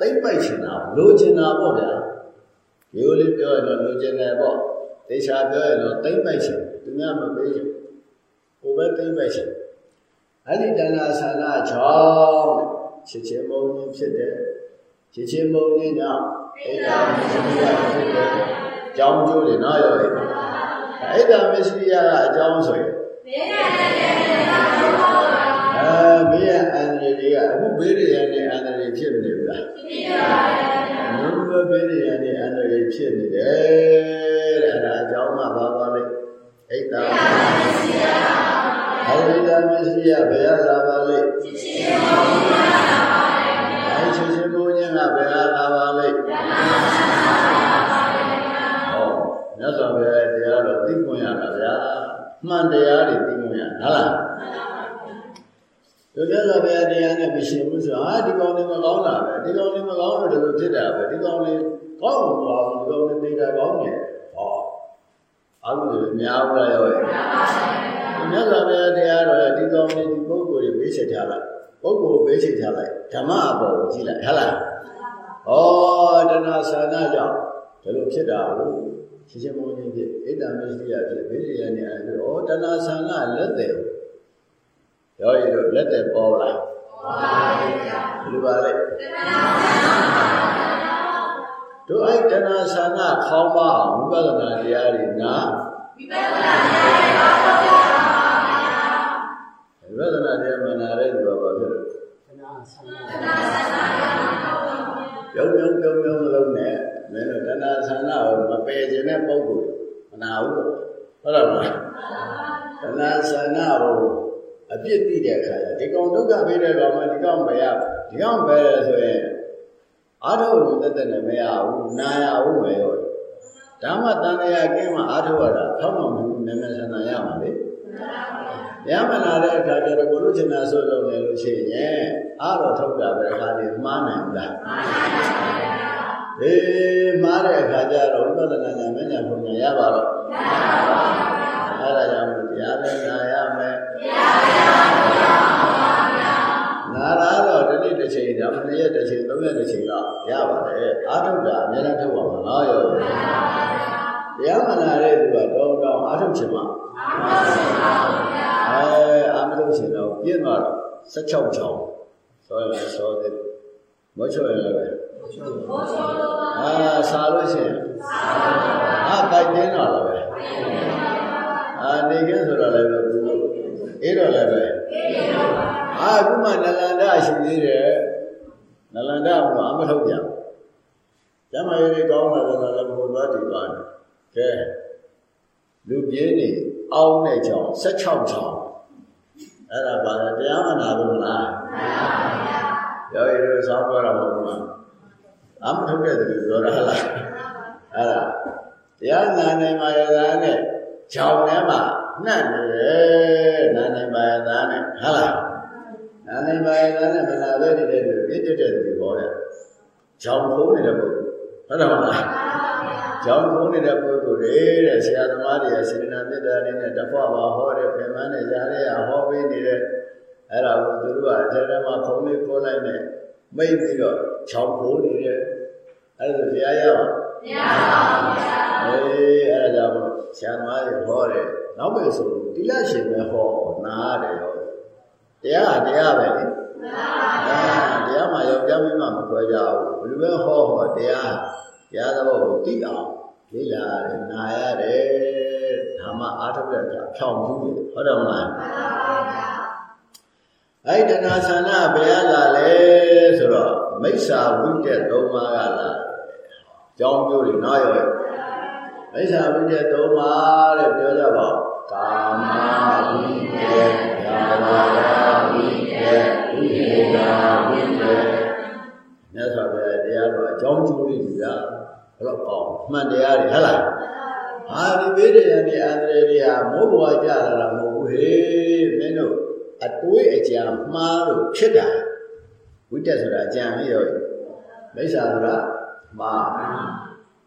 သိမ့်ပိုက်ချင်တာလိုချင်တာပေါ့ဗျာဒီလိုလေးပြောရင်တော့လိုချင်တယ်ပေါ့တေချာပြောရင်တော့သိမ့်ပိုက်ချင်သူများမပေးချင်ဟိုပဲသိမ့်ပိုက်ချင်အဲ့ဒီတဏှာဆန္ဒကြောင့်ချစ်ချင်းမုန်းခြင်းဖြစ်တယ်ချစ်ချင်းမုန်းခြင်းကြောင့်ဣဒ္ဓမရှိယဖြစ်တယ်ကြောင်းကျိုးတယ်နော်ရောဣဒ္ဓမရှိယကအကြောင်းဆိုရင် အဲဘေးရအန္တရာယ်တွေကအခုဘေးရနဲ့အန္တရာယ်ဖြစ်နေပြီလားဖြစ်ပါဘူးဘုရားဘေးရနဲ့အန္တရာယ်ဖြစ်နေတယ်တဲ့အဲ့ဒါအကြောင်းမှဘာပါလဲဣဒ္ဓမရှိယအဲ့ဒီဣဒ္ဓမရှိယဘယ်ရလာပါလဲချစ်ချင်းဘုရားချစ်ချင်းဘုရားကဘယ်ရလာပါလဲဟောမြတ်စွာဘုရားတရားတော်သိခွင့်ရတာဗျာ မှန်တရားတွေသိခွင့်ရဟုတ်လားတို့ကြလာပဲတရားနဲ့မရှိဘူးဆိုဟာဒီကောင်လေးမကောင်းတာပဲဒီကောင်လေးမကောင်းတော့ဒီလိုဖြစ်တာပဲဒီကောင်လေးကောင်းမှာပါဘူးဒီကောင်လေးသိတာကောင်းတယ်ဟောအဲ့လိုများဘူးလားရောမြတ်စွာဘုရားတရားတော်ဒီကောင်လေးဒီပုဂ္ဂိုလ်ကြီးဘေးချက်ထားလိုက်ပုဂ္ဂိုလ်ဘေးချက်ထားလိုက်ဓမ္မအပေါ်ကိုကြည့်လိုက်ဟုတ်လားဩတဏှာဆန္ဒကြောင့်ဒီလိုဖြစ်တာဟုတ် ရှင်ရှင်မောခြင်းဖြစ်ဣဒ္ဓမရှိယဖြစ်ဘေးရည်နဲ့အဲ့လိုဩတဏှာဆန္ဒလက်တယ်ရောရည်တို့လက်တယ်ပေါ်လာလူပါလေတို့အဲ့တဏှာဆန္ဒခေါင်းပါအောင်ဝိပဿနာတရားတွေနာဝိပဿနာတရားဟောပါဝိပဿနာတရားမနာတဲ့သူကဘာဖြစ်လဲတဏှာဆန္ဒတဏှာဆန္ဒရုံရုံပြုံပြုံလုံးနဲ့ မင်းတို့တဏှာဆန္ဒကိုမပယ်ခြင်းတဲ့ပုံကိုမနာဘူးဟုတ်လားတဏှာဆန္ဒကိုအပြစ်သိတဲ့အခါကျဒီကောင်ဒုက္ခပေးတဲ့ကောင်မှဒီကောင်မရဒီကောင်ပဲဆိုရင်အာထုလို့တက်တက်နဲ့မရဘူးနာရဘူးမရောဓမ္မတန်ရာကင်းမှအာထုရတာထောက်တော်မူနည်းနည်းဆန္ဒရမှာလေရမလာတဲ့အခါကျတော့ကိုလူချင်တာဆိုလို့လည်းလို့ရှိရင်အားတော့ထုတ်တာပဲအခါလေးမှားနိုင်လားမှားနိုင်ပါဘူး အေးမှားတဲ့အခါကျတော့ဝိပဿနာဉာဏ်မဉာဏ်ပုံဉာဏ်ရပါတော့ရပါပါအဲ့ဒါကြောင့်တရားနဲ့နာရမယ်တရားနာရတော့ဒီနေ့တစ်ချိန်ဒါမှနေ့ရက်တစ်ချိန်သုံးရက်တစ်ချိန်တော့ရပါတယ်အာထုတာအများနဲ့ထုတ်ပါမှာနော်ရောတရားမနာတဲ့သူကတော့တော့အာထုချင်မှာအာထုချင်ပါဗျာအဲအာမထုချင်တော့ပြင်းသွားတော့16ချောင်းဆိုရင်ဆိုတဲ့မချောရလည်းပဲ အာစားလို့ရှိရင်အာပိုက်တင်းတော့လည်းပဲအာနေကင်းဆိုတော့လည်းပဲအေးတော့လည်းပဲအာအခုမှနလန္ဒရှိသေးတယ်နလန္ဒကအာမထုတ်ပြန်ကျမရေကောင်းလာတော့လည်းဘုရားတည်ပါတယ်ကဲလူပြင်းနေအောင်းတဲ့ကြောင်16ချောင်းအဲ့ဒါပါလေတရားမနာဘူးမလားမှန်ပါဗျာရောရည်ဆောင်းသွားတာမဟုတ်ဘူး လားအမထုတ်တဲ့သူပြောတာဟလားအဲ့ဒါတရားနာနေမှာရတာနဲ့ချောင်းထဲမှာနှံ့နေတယ်နာနေမှာရတာနဲ့ဟလားနာနေမှာရတာနဲ့မနာပဲနေတဲ့သူပြည့်တဲ့သူဟောတယ်ချောင်းခိုးနေတဲ့ပုဂ္ဂိုလ်ဟုတ်တယ်မလားကြောင်းခိုးနေတဲ့ပုဂ္ဂိုလ်တွေတဲ့ဆရာသမားတွေကစေတနာမေတ္တာလေးနဲ့တဖွာပါဟောတဲ့ပြန်မနဲ့ရားတဲ့ဟောပေးနေတဲ့အဲ့ဒါကိုသူတို့ကအထက်ထဲမှာဖုံးလေးခိုးလိုက်နဲ့မိတ်ပြီးတော့ချောင်းခိုးနေတယ် အဲ့ဒါတရားရပါမရပါဘူးဗျာအေးအဲ့ဒါကြောင့်ဆရာသမားတွေဟောတယ်နောက်ပဲဆိုတိလရှင်ပဲဟောနာရတယ်ရောတရားကတရားပဲလေမှန်ပါဗျာတရားမှာယောက်ျားမိန်းမမခွဲကြဘူးဘယ်လိုပဲဟောဟောတရားတရားသဘောကိုသိအောင်လေ့လာရတယ်နာရတယ်ဓမ္မအားထုတ်တဲ့အခါဖြောင်းမှုဟုတ်တယ်မလားမှန်ပါဗျာ အဲ့တဏှာဆန္ဒဘယ်ရလာလဲဆိုတော့မိစ္ဆာဝိတ္တသုံးပါးကလာကြောင်းပြောတယ်နော်ရောမိစ္ဆာဝိတ္တသုံးပါးတဲ့ပြောကြပါဦးကာမဝိတ္တယာဝရဝိတ္တဝိဟေတာဝိတ္တမြတ်စွာဘုရားတရားတော်အကြောင်းကျိုးလေးတွေကဘယ်တော့အောင်မှန်တရားတွေဟဲ့လားဟာဒီဘေးတွေရနေအန္တရာယ်တွေဟာမိုးဘွားကြလာတာမဟုတ်ဘူးဟေးမင်းတို့အတွေးအကြံ မှားလို့ဖြစ်တာဝိတက်ဆိုတာအကြံလေးရောမိစ္ဆာဆိုတာမှား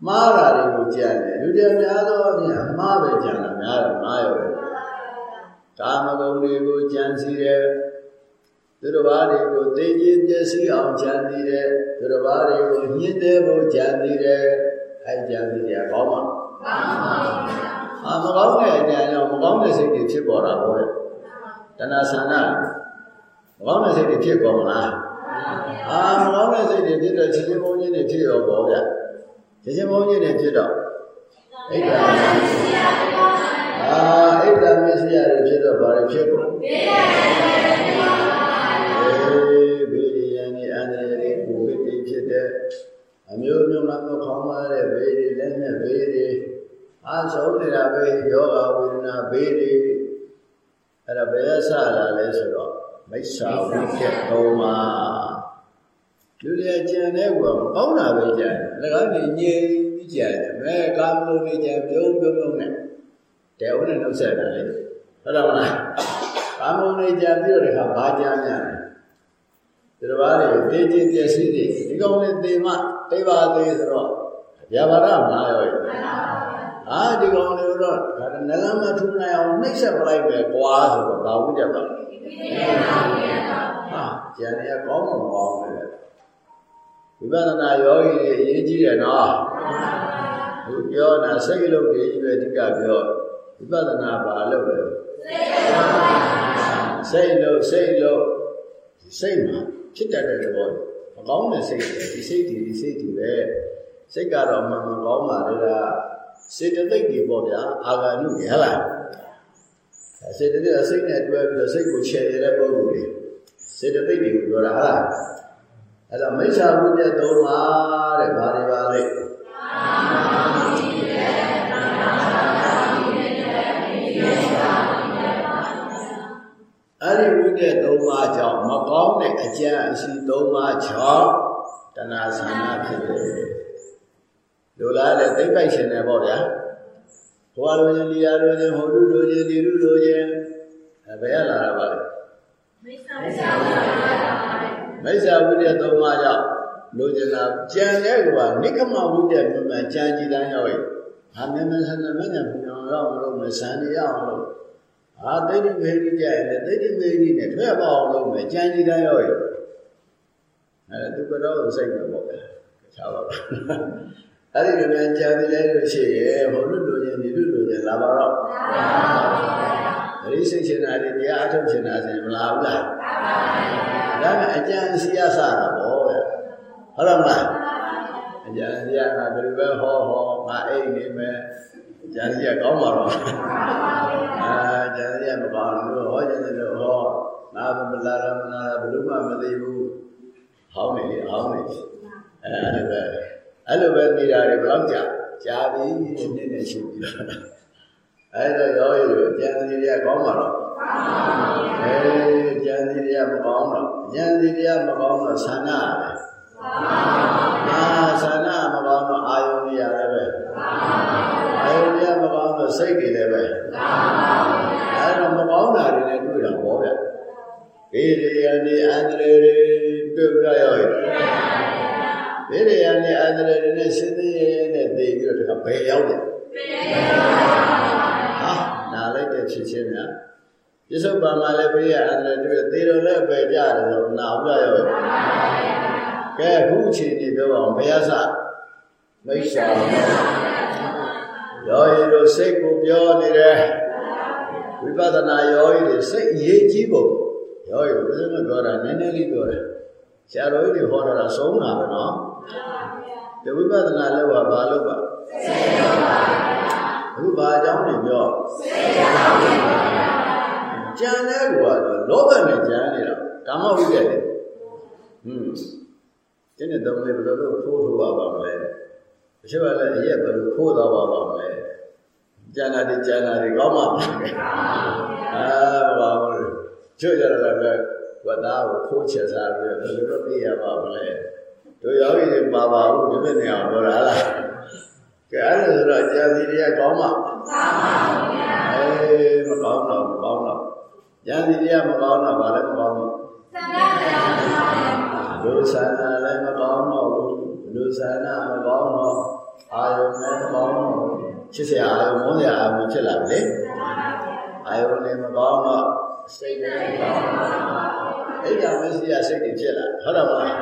မှားတာတွေကိုကြံတယ်လူတွေများသောအပြင်အမှားပဲကြံတာများတယ်မှားရောကာမဂုဏ်တွေကိုကြံစီတယ်သူတစ်ပါးတွေကိုသိခြင်းပျက်စီးအောင်ကြံစီတယ်သူတစ်ပါးတွေကိုညှင်းတယ်ဖို့ကြံစီတယ်အဲကြံစီတယ်ကောင်းမှာအာမကောင်းတဲ့အကြံကြောင့်မကောင်းတဲ့စိတ်တွေဖြစ်ပေါ်တာပေါ့လေတဏှာဆန္ဒ မကောင်းတဲ့စိတ်တွေဖြစ်ပေါ်မလားအာမကောင်းတဲ့စိတ်တွေဖြစ်တော့ချင်းချင်းဘုန်းကြီးတွေဖြစ်ရောပေါ့ဗျချင်းချင်းဘုန်းကြီးတွေဖြစ်တော့အိဒါအာအိဒါမရှိရတွေဖြစ်တော့ဘာတွေဖြစ်ကုန်ဘေးရဘေးရန်ဒီအန္တရာယ်တွေကိုဝိတ္တိဖြစ်တဲ့အမျိုးမျိုးမှမခေါင်းပါတဲ့ဘေးတွေလက်နဲ့ဘေးတွေအာဆုံးနေတာပဲယောဂဝေဒနာဘေးတွေအဲ့ဒါဘယ်ဆလာလဲဆိုတော့ မိစ္ဆာဝိတ္တသုံးပါလူတွေကြံတဲ့ကွာမကောင်းတာပဲကြံတယ်၎င်းနေငြိမ်ပြီးကြံတယ်မဲကာမလို့နေကြံပြုံးပြုံးပြုံးနဲ့တဲဦးနဲ့နှုတ်ဆက်တာလေဟုတ်တယ်မလားကာမလို့နေကြံပြီးတော့တခါဘာကြံများလဲဒီတစ်ပါးတွေတေးချင်းပြည့်စည်တွေဒီကောင်လေးတေမတိပါသေးဆိုတော့ဗျာပါဒမလားရောအာဒီကောင်လေးတော့နလမ်းမထူနိုင်အောင်နှိမ့်ဆက်ပလိုက်ပဲကွာဆိုတော့ဘာဝိ တ္တပါလဲဟာကျန်ရကောင်းမကောင်းလေဝိပဿနာယောဂီတွေအရေးကြီးတယ်နော်သူပြောတာစိတ်လုံးတွေကြီးပဲအဓိကပြောဝိပဿနာဘာလို့လဲစိတ်လုံးစိတ်လုံးရစိတ်မှာဖြစ်တတ်တဲ့သဘောမကောင်းတဲ့စိတ်တွေဒီစိတ်တွေဒီစိတ်တွေပဲစိတ်ကတော့မှန်မှန်ကောင်းပါလေလားစေတသိက်တွေပေါ့ဗျာအာဂန္တုတွေဟဲ့လား စေတသိက်ကစိတ်နဲ့တွဲပြီးတော့စိတ်ကိုချယ်ရတဲ့ပုဂ္ဂိုလ်တွေစေတသိက်တွေကိုပြောတာဟဲ့လားအဲ့တော့မိစ္ဆာဝိတ္တသုံးပါတဲ့ဘာတွေပါလဲအဲ့ဒီဝိတ္တသုံးပါကြောင့်မကောင်းတဲ့အကြံအစီသုံးပါကြောင့်တဏှာဆန္ဒဖြစ်တယ်လူလားတဲ့သိမ့်ပိုက်ရှင်တယ်ပေါ့ဗျာ ဟိုအလိုချင်းဒီအလိုချင်းဟိုလူလိုချင်းဒီလူလိုချင်းအဲဘယ်ရလာတာပါလဲမိစ္ဆာဝိတ္တမိစ္ဆာဝိတ္တသုံးပါကြောင့်လိုချင်တာကြံတဲ့ကွာနိခမဝိတ္တမြမှကြံကြည်တိုင်းရောက်ရဲ့ဟာမြမဆန္ဒမညာဘုံအောင်လို့မဆန်းရအောင်လို့အာတိတ်တိမေတိကြရင်တိတ်တိမေတိနဲ့ထွက်ပါအောင်လုပ်မယ်ကြံကြည်တိုင်းရောက်ရဲ့အဲသူကတော့စိတ်ပဲပေါ့ဗျာချားပါပါ အဲ့ဒီလိုနဲ့ကြံပြီးလဲလို့ရှိရဲ့ဟိုလူလူချင်းဒီလူလူချင်းလာပါတော့အရိစိတ်ရှင်နာတွေတရားအထုတ်ရှင်နာဆိုရင်မလာဘူးလားဒါပေမဲ့အကြံစီရဆတာပေါ့ဗျဟုတ်တော့မလားအကြံစီရကဘယ်လိုပဲဟောဟောငါအိတ်နေမယ်အကြံစီရကောင်းပါတော့အာအကြံစီရမကောင်းလို့ဟောခြင်းလို့ဟောငါမလာရမလာဘယ်လိုမှမသိဘူးဟောင်းနေလေဟောင်းနေအဲ့ဒါပဲ အဲ့လိုပဲနေတာတွေဘယ်တော့ကြာကြာပြီတဲ့နေ့နဲ့ရှိပြီအဲ့တော့ရောရည်ကြံစီရကောင်းပါတော့အဲကြံစီရမကောင်းတော့ကြံစီရမကောင်းတော့ဆန္ဒရတယ်အာဆန္ဒမကောင်းတော့အာယုန်ရလည်းပဲအာယုန်ရမကောင်းတော့စိတ်တွေလည်းပဲအဲ့တော့မကောင်းတာတွေနဲ့တွေ့တာပေါ့ဗျေရိယနေအန္တရေတွေတွေ့ကြရော ဘေးရရနဲ့အန္တရာယ်တွေနဲ့စဉ်းသိရဲနဲ့သိပြီးတော့ဒီကဘယ်ရောက်လဲဟာနာလိုက်တဲ့ဖြစ်ချင်းများပြစ္ဆုတ်ပါမှာလည်းဘေးရအန္တရာယ်တွေသေတော်လည်းပဲကြတယ်လို့နာဥရရောကဲခုအချိန်ဒီပြောပါအောင်ဘယ်ရစမိစ္ဆာရောရီတို့စိတ်ကိုပြောနေတယ်ဝိပဿနာရောရီတွေစိတ်အရေးကြီးပုံရောရီဘယ်လိုပြောတာနည်းနည်းလေးပြောတယ် ဆရာတော်ကြီးတွေဟောတာဆုံးတာပဲနော်ဒီဝိပဿနာလောက်ပါဘာလို့ပါအခုဘာအကြောင်းတွေပြောကြံတဲ့ကွာလောဘနဲ့ကြံနေတာကာမဝိတ္တလေဟွန်းဒီနေ့တော့လေဘယ်လိုလုပ်ဖိုးထိုးပါပါမလဲတချို့ကလည်းအရက်ဘယ်လိုခိုးသွားပါပါမလဲကြံတာဒီကြံတာဒီကောင်းပါမလားအာဘာလို့ကျွတ်ကြတော့လည်း ဝတ်သားကိုခိုးချက်စားပြီးဘယ်လိုလုပ်ပြရပါမလဲတို့ယောဂီတွေပါပါဘူးဒီမဲ့နေအောင်ပြောတာလားကဲအဲ့ဒါဆိုတော့ကြာစီတွေကကောင်းမှာမှန်ပါဗျာအေးမကောင်းတော့မကောင်းတော့ကြာစီတွေကမကောင်းတော့ဘာလဲမကောင်းတော့သန္တာလည်းလူသန္တာလည်းမကောင်းတော့ဘူးလူသန္တာမကောင်းတော့အာယုန်လည်းမကောင်းတော့ချစ်စရာအာယုန်မုန်းစရာအာယုန်ဖြစ်လာပြီလေအာယုန်လည်းမကောင်းတော့စိတ်လည်းမကောင်းတော့ အဲ့ဒါမရှိရစိတ်တွေဖြစ်လာဟုတ်တယ်မလား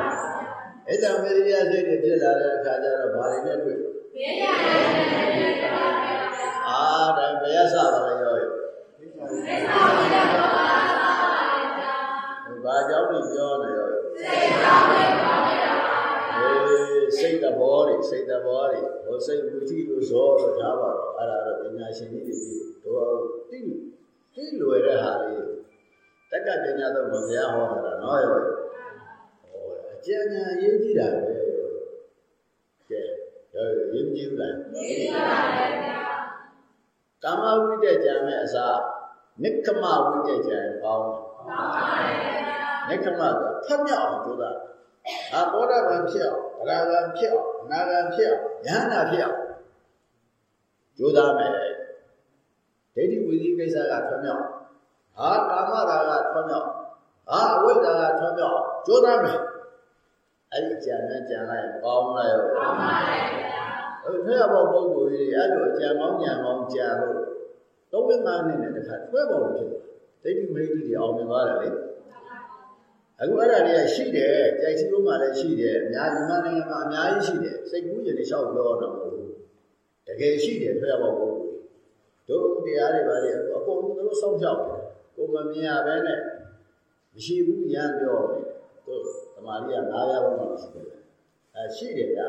အဲ့ဒါမေရိယစိတ်တွေဖြစ်လာတဲ့အခါကျတော့ဘာတွေနဲ့တွေ့ဘယ်ရလဲအာဒါဘယ်ရစပါလဲရောရောဘာကြောင့်ဒီပြောနေရောစိတ်ကြောင့်ပဲပြောနေတာအေးစိတ်တဘောတွေစိတ်တဘောတွေဟိုစိတ်ဝိသိလို့ဇောလို့ထားပါတော့အဲ့ဒါတော့ပညာရှင်ကြီးတွေတို့တိတိလွယ်တဲ့ဟာလေး တက္ကပညာတော့ဘုရားဟောတာနော်ရောကျန်ညာရေးကြည့်တာပဲကဲရောရေးကြည့်ဘူးလားရေးကြည့်ပါမယ်ဗျာကာမဝိတ္တကြံမဲ့အစားနိက္ခမဝိတ္တကြံပေါင်းပါပါဗျာနိက္ခမကဖတ်မြောက်အောင်ကြိုးစားအာဘောဓဗံဖြစ်အောင်ဗရာဗံဖြစ်အောင်အနာဂံဖြစ်အောင်ယန္တာဖြစ်အောင်ကြိုးစားမယ်ဒိဋ္ဌိဝိသီကိစ္စကထွက်မြောက် အာကာမရာဂထွက်မြောက်အာအဝိဇ္ဇာကထွက်မြောက်ကြိုးစားမယ်အဲ့ဒီကြံနဲ့ကြံလိုက်ပေါင်းလိုက်ရောပေါင်းပါလေဗျာအဲ့ဒီဘုပုဂ္ဂိုလ်ကြီးအဲ့လိုအကြံကောင်းကြံကောင်းကြံလို့သုံးမိမနဲ့နဲ့တခါတွဲပေါ်လို့ဖြစ်တယ်ဒိဋ္ဌိမိဋ္ဌိတွေအောင်မြင်သွားတယ်လေအခုအဲ့ဒါတွေကရှိတယ်ကြိုက်စီဥမှာလည်းရှိတယ်အများမြန်မာနိုင်ငံမှာအများကြီးရှိတယ်စိတ်ကူးရင်လည်းရှောက်ပြောတော့မဟုတ်ဘူးတကယ်ရှိတယ်ထွေးဘုပုဂ္ဂိုလ်တို့တရားတွေပါလေအကုန်လုံးသူတို့စောင့်ရှောက်တယ် ကိုမမြင်ရဘဲနဲ့မရှိဘူးရမ်းပြောတယ်သူသမာဓိက၅ရာဘုံမှမရှိဘူးအဲရှိတယ်ဗျာ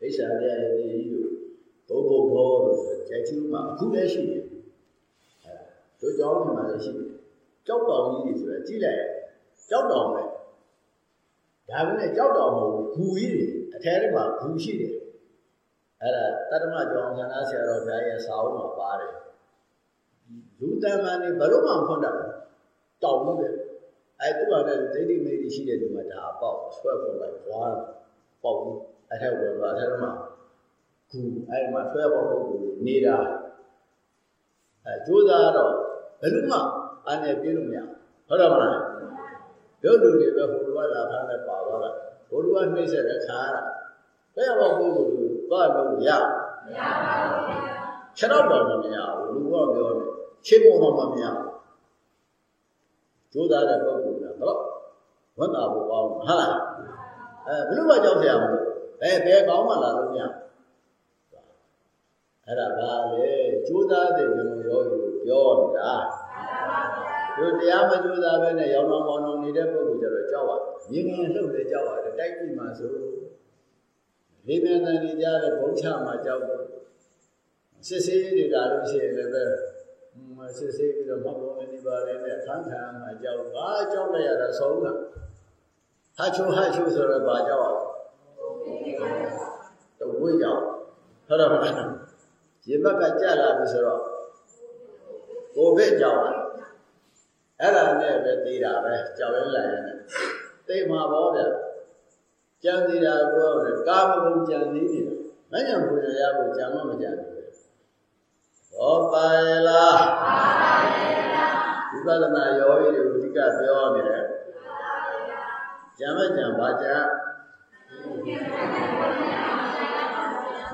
အိဆာရရဲ့နေကြီးတို့ဘုဘဘောလို့ဆိုကြိုက်ချူမှာအခုလည်းရှိတယ်အဲတို့ကြောင်းနေမှာလည်းရှိတယ်ကြောက်တော်ကြီးတွေဆိုတာကြည့်လိုက်ကြောက်တော်ပဲဒါပေမဲ့ကြောက်တော်မဟုတ်ဘူးဂူကြီးတွေအထဲထဲမှာဂူရှိတယ်အဲ့ဒါတတ္တမကျောင်းဆန္ဒဆရာတော်ဘုရားရဲ့စာအုပ်မှာပါတယ် လူတမန်တွေဘလို့မှမဖွင့်တတ်ဘူးတောက်လို့ပဲအဲသူကလည်းဒိဋ္ဌိမေတိရှိတဲ့ဒီမှာဒါအပေါက်ဆွဲပေါ်လိုက်ွားပေါက်ဘူးအထက်ဝင်သွားအထက်မှာဂူအဲ့မှာဆွဲပေါ်ပုဂ္ဂိုလ်နေတာအဲကြိုးစားတော့ဘယ်လို့မှအနေနဲ့ပြေးလို့မရဟုတ်တယ်မလားတို့လူတွေပဲဟိုလူကလာဖမ်းနဲ့ပါသွားတာဟိုလူကနှိမ့်ဆက်တဲ့ခါရတာဘယ်ဘောပုဂ္ဂိုလ်လူသွားလို့ရမရပါဘူးခြေတော့တော့မရဘူးလူကပြောတယ် ခြေပေါ်တော့မရဘူးကြိုးစားတဲ့ပုဂ္ဂိုလ်ကတော့ဝတ်တာဖို့ကောင်းဟုတ်လားအဲဘယ်လိုမှကြောက်ကြရမလို့ဘယ်ဘယ်ကောင်းမှလာလို့မရအဲ့ဒါဘာလဲကြိုးစားတဲ့ဇမယောဂီကိုပြောနေတာတို့တရားမကြိုးစားပဲနဲ့ရောင်းတော်မောင်းတော်နေတဲ့ပုဂ္ဂိုလ်ကျတော့ကြောက်ပါမြင်မြင်လှုပ်လေကြောက်ပါတယ်တိုက်ပြီမှာဆိုလေးမြန်တန်နေကြတဲ့ဘုံချမှာကြောက်တယ်စစ်စေးတွေဒါလို့ရှိရင်လည်းပဲ မစစ်စေးပြီးတော့မဘုံနေပါလေနဲ့ခန်းခံမှာကြောက်ဘာကြောက်လိုက်ရတာဆုံးတာဟာချိုဟာချိုဆိုတော့ဘာကြောက်ရတော့ဝိကြောက်ဟုတ်တယ်မလားရေဘက်ကကြက်လာပြီဆိုတော့ကိုဘက်ကြောက်တယ်အဲ့ဒါနဲ့ပဲသေးတာပဲကြောက်ရင်လိုက်ရင်သိမှာပေါ့ဗျကြံသေးတာကိုတော့ကာမဂုဏ်ကြံသေးနေတာမညံပူရရဖို့ကြံမမကြံဘူး ဘောပါရလားပါပါရလားဝိပဿနာယောဂီတွေကိုအဓိကပြောနေတယ်ကြံမကြံပါကြ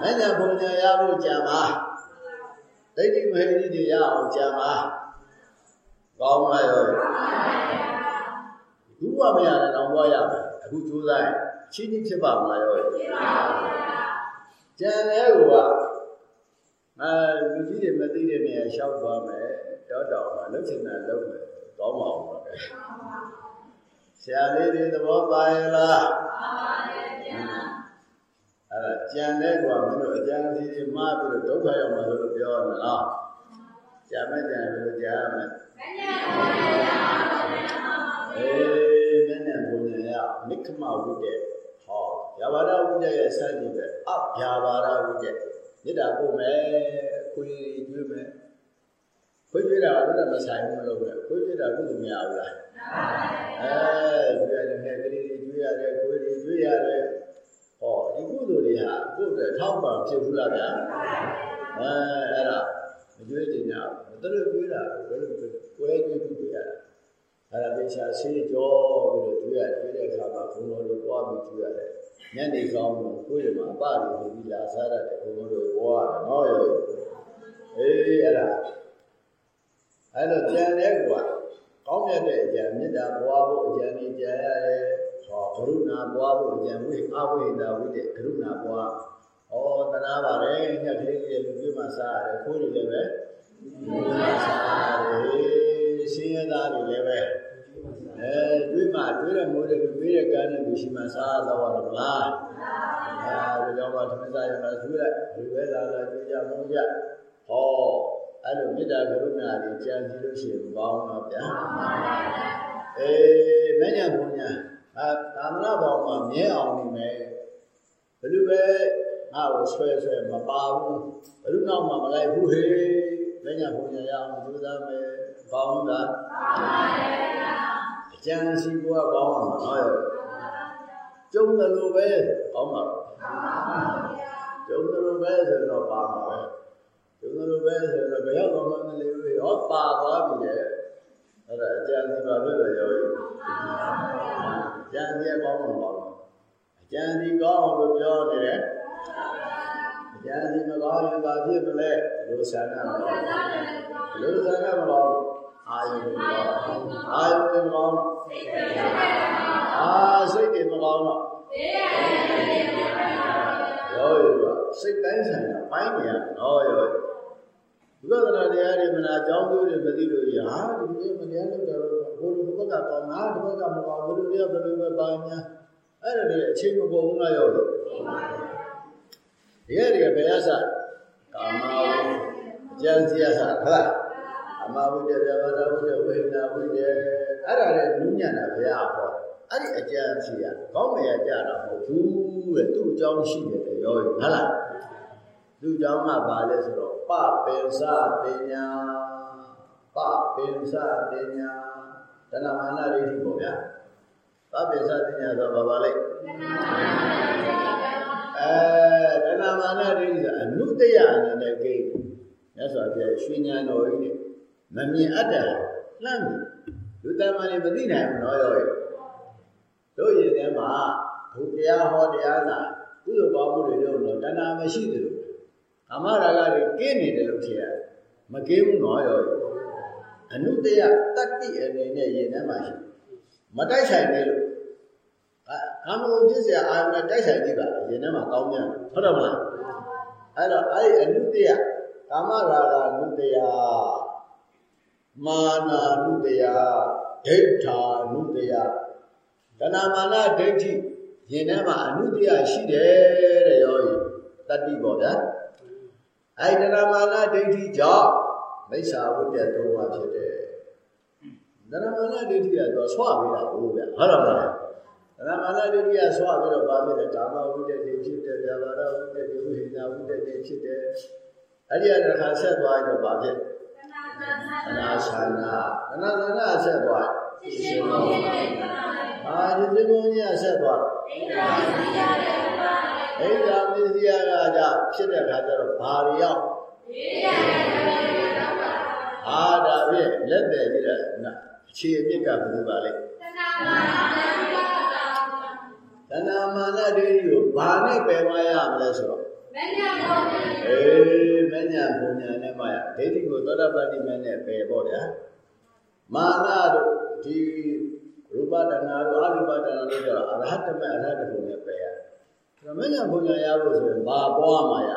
မညံပူရရဖို့ကြံပါဒိဋ္ဌိမဟိတိတွေရအောင်ကြံပါကောင်းပါရောဘူးကမရတယ်တော့ဘွားရမယ်အခုကြိုးစားရင်ချင်းချင်းဖြစ်ပါမလားရောဖြစ်ပါဘူးကျန်တဲ့ဟိုက အဲလူကြီးတွေမသိတဲ့နေရာရှောက်သွားမယ်တောတောင်မှာလှုပ်ချင်တာလှုပ်မယ်ကောင်းပါဦးပါပဲဆရာလေးတွေသဘောပါရဲ့လားပါပါတယ်ဗျာအဲ့ဒါကြံတဲ့ကွာမင်းတို့အကြံစီတွေမှားပြီးတော့ဒုက္ခရောက်မှာလို့ပြောရမလားကြံမဲ့ကြံလို့ကြားရမယ်အေးမင်းနဲ့ဘုံညာရမိခမဝိတ္တဟောဗျာပါဒဝိတ္တရဲ့စသည်ပဲအဗျာပါဒဝိတ္တ မေတ္တာပို့မယ်ခွေးကျွေးမယ်ခွေးကျွေးတာကတော့မဆိုင်ဘူးမလုပ်ဘူးခွေးကျွေးတာကုသမရဘူးလားအဲကျွေးရတယ်နဲ့ကလေးတွေကျွေးရတယ်ခွေးတွေကျွေးရတယ်ဟောဒီကုသိုလ်တွေဟာကိုယ့်အတွက်ထောက်ပံ့ဖြစ်ဘူးလားဗျာအဲအဲ့ဒါမကျွေးကြင်ကြဘူးသူတို့ကျွေးတာဘယ်လိုကိုယ်ကျွေးပြီးကျွေးရတာအဲ့ဒါသေချာဆေးကြောပြီးတော့ကျွေးရကျွေးတဲ့အခါမှာဘုံတော်တွေပွားပြီးကျွေးရတယ် ညနေကောင်းလို့ကိုယ်တွေမှာအပတွေပြီးလာစားတတ်တယ်ဘုံတော်တွေပွားတယ်နော်ရောအေးအဲ့ဒါအဲ့တော့ကြံတဲ့ကွာကောင်းမြတ်တဲ့အကြံမေတ္တာပွားဖို့အကြံကြီးကြံရတယ်ဟောကရုဏာပွားဖို့အကြံဝိအဝိဒါဝိတဲ့ကရုဏာပွားဩတနာပါတယ်ညက်ကလေးတွေလူပြမစားရတယ်ခိုးတွေလည်းပဲလူပြမစားရတယ်ရှင်းရသားတွေလည်းပဲ အဲတွေးမှတွေးရမိုးတယ်တွေးရကန်းတယ်လူရှိမှစားတော့ရမလားအဲဒီတော့မှသမစားရမှာသူလိုက်ဒီပဲလာလာကြွကြမုန်းကြဟောအဲ့လိုမေတ္တာကရုဏာတွေကြံစီလို့ရှိရင်ကောင်းတော့ဗျာအေးမညာဘုံညာအာသာမဏေဘောင်မှာမြဲအောင်နေမယ်ဘယ်လိုပဲငါ့ကိုဆွဲဆွဲမပါဘူးဘယ်လိုနောက်မှမလိုက်ဘူးဟေးမညာဘုံညာရအောင်ကြိုးစားမယ်ကောင်းလားကောင်းပါရဲ့ဗျာအ ကျဉ်းစီကကောင်းမှာနော်ရောကျုံတယ်လို့ပဲကောင်းမှာကောင်းပါဗျာကျုံတယ်လို့ပဲဆိုတော့ပါမှာပဲကျုံတယ်လို့ပဲဆိုတော့ဘယ်ရောက်တော့မှမလေးဘူးဟောပါသွားပြီလေအဲ့ဒါအကျဉ်းစီပါလို့တော့ရောအကျဉ်းစီကောင်းမှာပါအကျဉ်းစီကောင်းလို့ပြောနေတယ်အကျဉ်းစီမကောင်းရင်ဘာဖြစ်မလဲလို့ဆန္ဒမကောင်းလို့ဆန္ဒမကောင်း အာယုမကောင်းအာယုမကောင်းအာစိတ်တွေမကောင်းတော့ရောရောစိတ်တိုင်းဆိုင်တာပိုင်းနေရတော့ရောဝိပဿနာတရားတွေမနာအကြောင်းကျိုးတွေမသိလို့ရဟာဒီလိုမတရားလုပ်တာတော့ဘုလိုဘက်ကကောင်းတာဒီဘက်ကမကောင်းဘုလိုတွေကဘယ်လိုပဲပါညာအဲ့ဒါတွေအချိန်မကုန်ဘူးလားရောက်လို့ဒီရတွေကဘယ်ရစကာမဝိကျန်စီရစဟုတ်လားအ မဝိတ္တဇဝရဝိတ္တဝိညာဝိတ္တအဲ့ဒါလည်းနူးညံ့တာဘုရားဟောအဲ့ဒီအကျဉ်းစီရကောင်းမရကြတာမဟုတ်ဘူးတဲ့သူ့အကြောင်းရှိတယ်ရောဟုတ်လားသူ့အကြောင်းကဘာလဲဆိုတော့ပပင်စပညာပပင်စပညာတဏမာနဒိဋ္ဌိပေါ့ဗျာပပင်စပညာဆိုဘာပါလဲအဲတဏမာနဒိဋ္ဌိဆိုအနုတ္တယအနေနဲ့ကိန်းမြတ်စွာဘုရားရွှေဉာဏ်တော်ကြီးနဲ့ မမြင်အပ်တာလှမ်းပြီလူတမန်တွေမသိနိုင်ဘူးနော်ရောရဲ့တို့ရင်ထဲမှာဘုရားဟောတရားနာကုသိုလ်ကောင်းမှုတွေလို့တော့တဏှာမရှိသလိုကာမရာဂတွေကင်းနေတယ်လို့ထင်ရတယ်မကင်းဘူးနော်ရောရဲ့အနုတ္တယတတ္တိအနေနဲ့ရင်ထဲမှာရှိမတိုက်ဆိုင်နေလို့ကာမဂုဏ်ဖြစ်เสียအာရုံနဲ့တိုက်ဆိုင်ကြည့်ပါလားရင်ထဲမှာကောင်းမြန်ဟုတ်တယ်မလားအဲ့တော့အဲ့ဒီအနုတ္တယကာမရာဂနုတ္တယ မာနာနုတ္တယဒိဋ္ဌာနုတ္တယတဏမာနဒိဋ္ဌိရင်ထဲမှာအနုတ္တယရှိတယ်တဲ့ရောဤတတ္တိပေါ့ဗျာအဲ့တဏမာနဒိဋ္ဌိကြောင့်မိစ္ဆာဝိတ္တသုံးပါဖြစ်တယ်တဏမာနဒိဋ္ဌိကတော့ဆွပေးတာဟုတ်ဗျာဟုတ်တော့မလားတဏမာနဒိဋ္ဌိကဆွပြီးတော့ဗာဖြစ်တယ်ကာမဝိတ္တတွေဖြစ်တယ်ဇာဝရဝိတ္တတွေဝိဟိနာဝိတ္တတွေဖြစ်တယ်အဲ့ဒီအတခါဆက်သွားရင်တော့ဗာဖြစ် အနာသနာအနာသနာဆက်သွားရှင်ဘုရားအာဒီရှင်ဘုရားဆက်သွားဣဒ္ဓာမစ္စယကကြဖြစ်တဲ့ခါကျတော့ဘာတွေရောက်အာဒါဖြင့်လက်တယ်ကြီးတဲ့အခြေအမြစ်ကဘယ်လိုပါလဲတဏမာနဒိဋ္ဌိကိုဘာနဲ့ပယ်သွားရမလဲဆိုတော့ မညာပုံညာအေးမညာပုံညာနဲ့မှရဒိဋ္ဌိကိုသောတာပတ္တိမနဲ့ပယ်ပေါ့ဗျာမာနတို့ဒီရူပတဏှာတို့အရူပတဏှာတို့ကျတော့အရဟတမအရဟတဘုံနဲ့ပယ်ရဒါမညာပုံညာရဖို့ဆိုရင်ဘာပွားမှာရ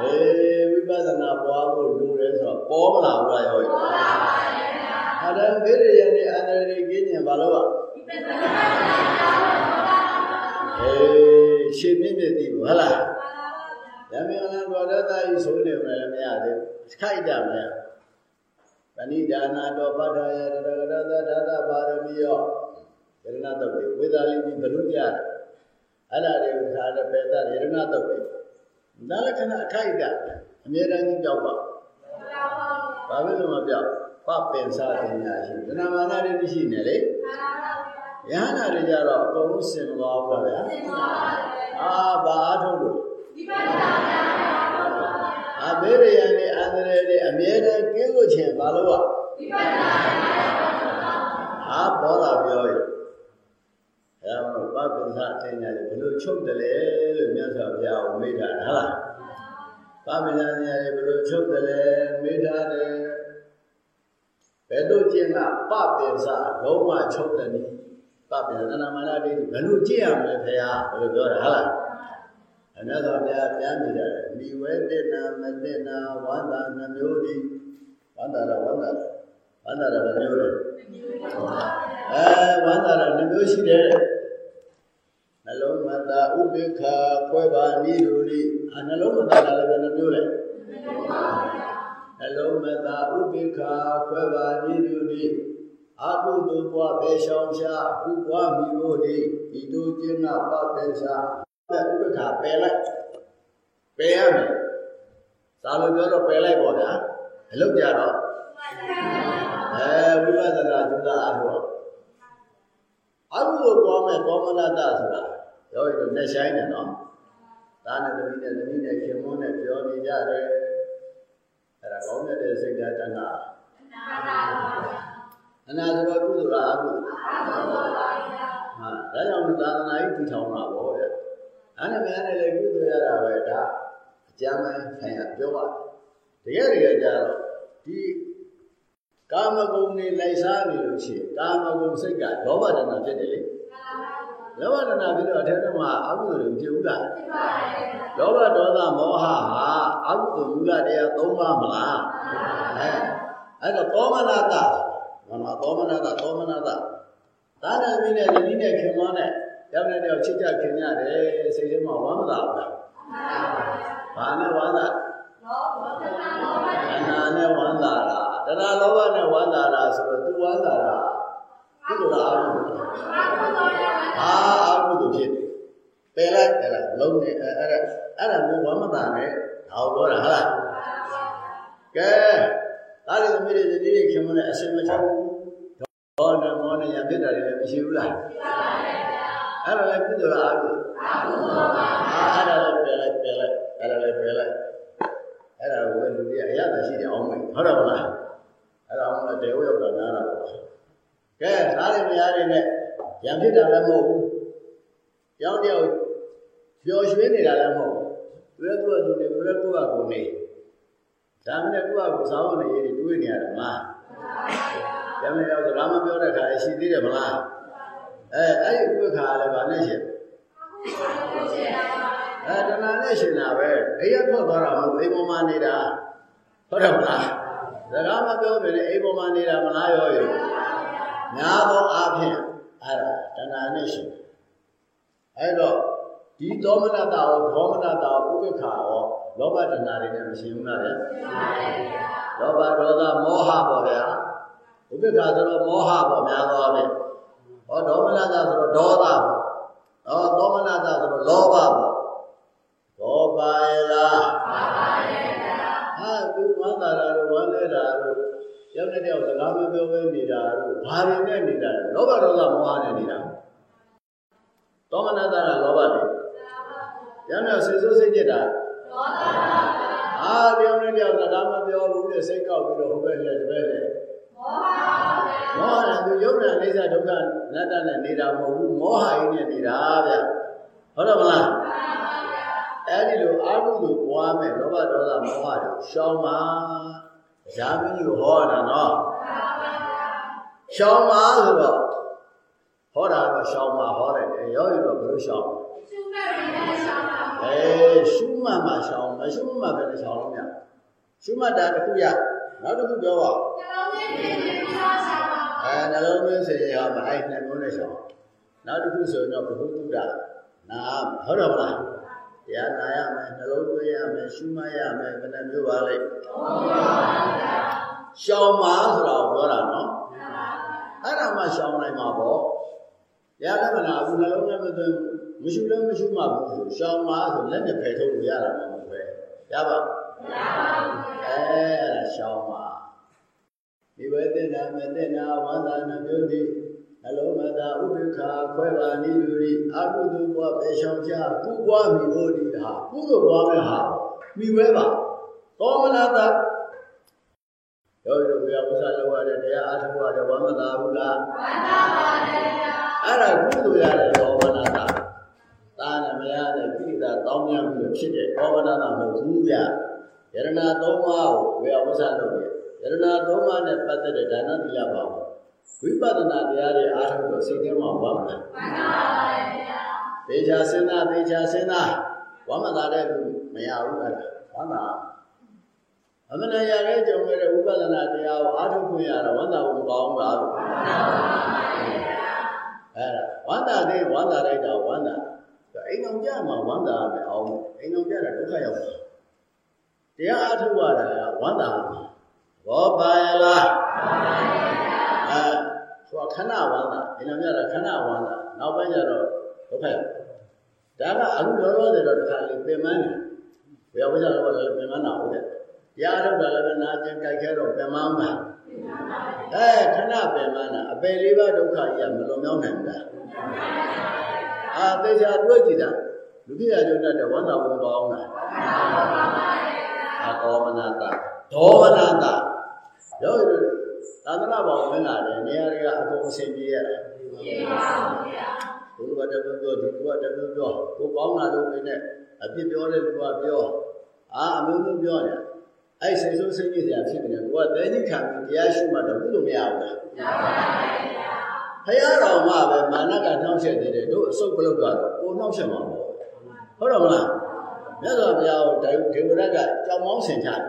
အေးဝိပဿနာပွားဖို့လိုတယ်ဆိုတော့ပေါ်မလာဘူးလားရောပေါ်လာပါဘူးဗျာအဲ့ဒါဘေးရရနဲ့အန္တရာယ်ကြီးကျင်ဘာလို့อ่ะဝိပဿနာအေး ရှင်းပြည့်ပြည့်သိဘူးဟုတ်လားဓမ္မအနန္တဘောဓတယီဆိုနေမှလည်းမရသေးဘူးခိုက်ကြမလဲပဏိဒါနာတော်ပတ္ထယတရကရသဒသပါရမီယောယရဏတုတ်တွေဝေသာလိပိဘလူပြတယ်အဲ့ဒါတွေကိုခါတဲ့ပေတယရဏတုတ်တွေဒါလက္ခဏာအခိုက်ကြအမြဲတမ်းကြီးကြောက်ပါဘာဖြစ်လို့မပြောက် ပပင်စားတင်ညာရှိဒနာမာနတွေရှိနေလေယဟနာတွေကြတော့အကုန်လုံးစင်သွားဘူးလားဗျာစင်သွားပါဘူးအာဘာအားထုတ်လို့ဒီပါဒနာအဘေရယံနဲ့အန္တရာယ်တွေအမြဲတမ်းကင်းလို့ခြင်းဘာလို့อ่ะဒီပါဒနာအာဘောလာပြောရအဲတော့ပပင်စားတင်ညာတွေဘယ်လိုချုပ်တယ်လဲလို့မြတ်စွာဘုရားကိုမေးတာဟုတ်လားပပင်စားတင်ညာတွေဘယ်လိုချုပ်တယ်လဲမေးထားတယ် ဘယ်လိုကျင့်ကပပင်စားလုံးဝချုပ်တယ်နီးပပင်သနာမနာဒိဋ္ဌိဘယ်လိုကြည့်ရမလဲဖေဟာဘယ်လိုပြောတာဟုတ်လားအနတ်တော်ဗျာပြန်ပြတယ်မိဝဲတိနာမတိနာဝန္တာနှမျိုးဒီဝန္တာရဝန္တာဝန္တာရနှမျိုးလေအဲဝန္တာရနှမျိုးရှိတယ်နှလုံးမသာဥပိ္ပခာခွဲပါနိရူလိအနှလုံးမသာလည်းဘယ်နှမျိုးလဲ နှလုံးမသာဥပိ္ပခာခွဲပါနိရူလိအကုသိုလ်ဘဝပဲရှောင်ရှားဥဘဝမိဖို့ဒီဒီတို့ကျင်းကပပေရှာတဲ့ဥပ္ပခါပယ်လိုက်ပယ်ရမယ်သာလို့ပြောတော့ပယ်လိုက်ပေါ့ဗျာအလုပ်ကြတော့အဲဝိပဿနာကျူတာအထောအကုသိုလ်ပေါ်မဲ့ကောမလတဆိုတာရောရတော့နဲ့ဆိုင်တယ်နော်သားနဲ့သမီးနဲ့သမီးနဲ့ခင်မွန်းနဲ့ပြောနေကြတယ် အဲ့ဒါကောင်းတဲ့စိတ်ဓာတ်တဏှာအနာဆိုတော့ကုသိုလ်လားအကုသိုလ်ဟာဒါကြောင့်သာသနာ့ကြီးတည်ထောင်တာပေါ့ဗျအဲ့ဒါများနဲ့လေကုသိုလ်ရတာပဲဒါအကျမ်းပိုင်းဆိုင်ရာပြောရတယ်တကယ်တကယ်ကြတော့ဒီကာမဂုဏ်တွေလိုက်စားနေလို့ရှိရင်ကာမဂုဏ်စိတ်ကလောဘတဏှာဖြစ်တယ်လေ လောဘတဏှာဖြစ်တော့အထက်မှာအကုသိုလ်တွေဖြစ်ဦးလားဖြစ်ပါတယ်လောဘဒေါသမောဟဟာအကုသိုလ်မူလတရား၃ပါးမလားအဲအဲ့တော့သောမနာတမမသောမနာတသောမနာတဒါနဲ့မိနဲ့ဒီနဲ့ခင်မနဲ့ရောက်တဲ့တော့ချစ်ကြခင်ရတယ်စိတ်ထဲမှာဝမ်းမသာဘူးလားဘာနဲ့ဝမ်းသာလောဘတဏှာလောဘတဏှာနဲ့ဝမ်းသာတာတဏှာလောဘနဲ့ဝမ်းသာတာဆိုတော့ तू ဝမ်းသာတာ ကုသိုလ်လားအာဟုအာဟုသိုလ်ဖြစ်ပယ်လိုက်တယ်လားလုံးနေအဲ့အဲ့အဲ့ဒါမျိုးဝမ်းမသာနဲ့ဟောပြောတာဟုတ်လားကဲဒါတွေမိတွေဒီနေ့ခင်မနဲ့အစင်မချဘူးဒေါနဲ့မောနဲ့ရဖြစ်တာတွေလည်းမရှိဘူးလားရှိပါပါဘုရားအဲ့ဒါလည်းကုသိုလ်လားအာဟုအာဟုပါအဲ့ဒါလည်းပယ်လိုက်ပယ်လိုက်အဲ့ဒါလည်းပယ်လိုက်အဲ့ဒါကိုလူတွေအရသာရှိတယ်အောင်မယ်ဟုတ်တယ်မလားအဲ့ဒါအောင်လည်းတေဝရောက်တာနားတာပါကဲသားတွေမယားတွေနဲ့ရံ ဖြစ်တာလည်းမဟုတ်ဘူးကြောင်းတယောက်ပျော်ရွှင်နေတာလည်းမဟုတ်ဘူးသူလည်းသူ့အတူနေသူလည်းသူ့အကူနေဒါမှလည်းသူ့အကူစားဖို့နေရည်တွေးနေရတယ်မလားရမယ်ရောက်စကားမပြောတဲ့ခါရှိသေးတယ်မလားအဲအဲ့ဒီဥပ္ပခါလည်းဗာနဲ့ရှင်အဲတဏှာနဲ့ရှင်တာပဲအိမ်ရထွက်သွားတာမဟုတ်အိမ်ပေါ်မှာနေတာဟုတ်တယ်မလားစကားမပြောဘဲနဲ့အိမ်ပေါ်မှာနေတာမလားရောရောများသောအားဖြင့်အဲ့ဒါ တဏှာနဲ့ရှင်အဲ့တော့ဒီသောမနတာရောဒေါမနတာရောဥပ္ပခါရောလောဘတဏှာတွေနဲ့မရှင်ဘူးလားဗျာလောဘဒေါသမောဟပေါ့ဗျာဥပ္ပခါဆိုတော့မောဟပေါ့များသောအားဖြင့်ဟောဒေါမနတာဆိုတော့ဒေါသပေါ့ဟောသောမနတာဆိုတော့လောဘပေါ့ဘောပါယ ရောက်တဲ့တယောက်စကားမပြောဘဲနေတာတို့ဘာတွေနဲ့နေတာလဲလောဘဒေါသမောဟနဲ့နေတာသောမနတာကလောဘတွေရမ်းတော့စိတ်ဆိုးစိတ်ကြက်တာဒေါသပါအာတယောက်နဲ့တယောက်စကားမပြောဘူးတဲ့စိတ်ကောက်ပြီးတော့ဟိုဘက်လဲဒီဘက်လဲမောဟပါမောဟနဲ့သူယုံနာအိစ္ဆဒုက္ခနတ္တနဲ့နေတာမဟုတ်ဘူးမောဟကြီးနဲ့နေတာဗျဟုတ်တယ်မလားအဲ့ဒီလိုအာဟုလိုပွားမဲ့လောဘဒေါသမောဟတွေရှောင်းပါ ဇာမင်းကြီးကိုဟောတာနော်ရှောင်းပါဆိုတော့ဟောတာတော့ရှောင်းပါဟောတယ်ရောရတော့ဘယ်လိုရှောင်းရှုမှတ်ပြီးရှောင်းပါအေးရှုမှတ်မှရှောင်းမရှုမှတ်ဘယ်နဲ့ရှောင်းလို့မရရှုမှတ်တာတစ်ခုရနောက်တစ်ခုပြောပါနှလုံးသွင်းပြီးရှောင်းပါအဲနှလုံးသွင်းစေရမှာအဲ့နှမျိုးနဲ့ရှောင်းနောက်တစ်ခုဆိုတော့ဘုဟုတုဒ္ဒနာဟုတ်တော့မလား တရားနာရမယ်နှလုံးသွင်းရမယ်ရှုမှတ်ရမယ်ဘယ်နှမျိုးပါလဲရှောင်းပါဆိုတာကိုပြောတာနော်အဲ့ဒါမှရှောင်းနိုင်မှာပေါ့တရားလည်းမနာဘူးနှလုံးလည်းမသွင်းမရှိလည်းမရှိမှဘူးဆိုရှောင်းပါဆိုလက်နဲ့ဖယ်ထုတ်လို့ရတာမဟုတ်ပဲရပါမရပါဘူးအဲအဲ့ဒါရှောင်းပါဒီဝေသနာမသနာဝန္တာနှမျိုးတိ နှလုံးမသာဥပိ္ပခာခွဲပါနိလူရိအကုသိုလ်ဘဝပဲရှောင်ချကုဘွားမိလို့ဒီဟာကုသိုလ်ဘွားမဲ့ဟာမိဝဲပါသောမနာတာယောဂီတို့ဘုရားဝိသလောက်ရတဲ့တရားအားထုတ်ရတဲ့ဝမ်းမသာဘူးလားဝမ်းသာပါတယ်ဗျာအဲ့ဒါကုသိုလ်ရတဲ့သောမနာတာသာနဲ့မရတဲ့ကိလေသာတောင်းမြန်ပြီးဖြစ်တဲ့သောမနာတာမဟုတ်ဘူးဗျာယရနာသုံးပါးကိုဘုရားဝိသလုပ်တယ်ယရနာသုံးပါးနဲ့ပတ်သက်တဲ့ဒါနသီလပါဘူး ဝိပဿနာတရားတွေအားထုတ်တော့စိတ်ထဲမှာဝမ်းမလားဝမ်းသာပါတယ်ဗျာသေချာစဉ်းစားသေချာစဉ်းစားဝမ်းမသာတဲ့လူမရဘူးအဲ့ဒါဝမ်းသာအမနာရတဲ့ကြုံရတဲ့ဝိပဿနာတရားကိုအားထုတ်ခွင့်ရတာဝမ်းသာဖို့မကောင်းဘူးလားဝမ်းသာပါပါတယ်ဗျာအဲ့ဒါဝမ်းသာတဲ့ဝမ်းသာလိုက်တာဝမ်းသာအိမ်အောင်ကြမှာဝမ်းသာရမယ်အောင်အိမ်အောင်ကြတာဒုက္ခရောက်တာတရားအားထုတ်ရတာဝမ်းသာဘောပါယလားပါပါအဲ ဆိုခဏဝမ်းသာအိမ်အောင်ကြတာခဏဝမ်းသာနောက်ပိုင်းကျတော့ဒုက္ခရောက်ဒါကအခုလောလောဆယ်တော့တစ်ခါလေးပင်မန်းတယ်ဘုရားဝိဇ္ဇာတော့လည်းပင်မန်းတာဟုတ်တယ်တရားထုတ်တာလည်းနာကျင်ကြိုက်ခဲတော့ပင်မန်းမှာအဲခဏပင်မန်းတာအပယ်လေးပါးဒုက္ခကြီးကမလွန်မြောက်နိုင်ဘူးလားအာသေချာတွေ့ကြည့်တာလူပြည့်ရကျုံတဲ့ဝန္တာဘုံကောင်းလားအာကောမနာတဒေါမနာတရော သာသနာ့ဘောင်ဝင်လာတယ်နေရာတွေကအကုန်အဆင်ပြေရတယ်ပြေပါဘူးဗျာဘုရားတပည့်ပြောဒီဘုရားတပည့်ပြောကိုကောင်းတာလို့ပြနေအပြစ်ပြောတဲ့လူကပြောအာအမျိုးမျိုးပြောနေအဲ့စိတ်ဆိုးစိတ်ကြီးစရာဖြစ်နေတယ်ကိုကတဲကြီးခံပြီးတရားရှိမှတော့ဘုလို့မရဘူးလားမရပါဘူးဗျာဖရာတော်မှပဲမာနကနှောက်ချက်သေးတယ်တို့အစုပ်ကလုတ်တော့ကိုနှောက်ချက်မှာပေါ့ဟုတ်တယ်မလားမြတ်စွာဘုရားကိုဒေဝရတ်ကကြောင်မောင်းဆင်ချတယ်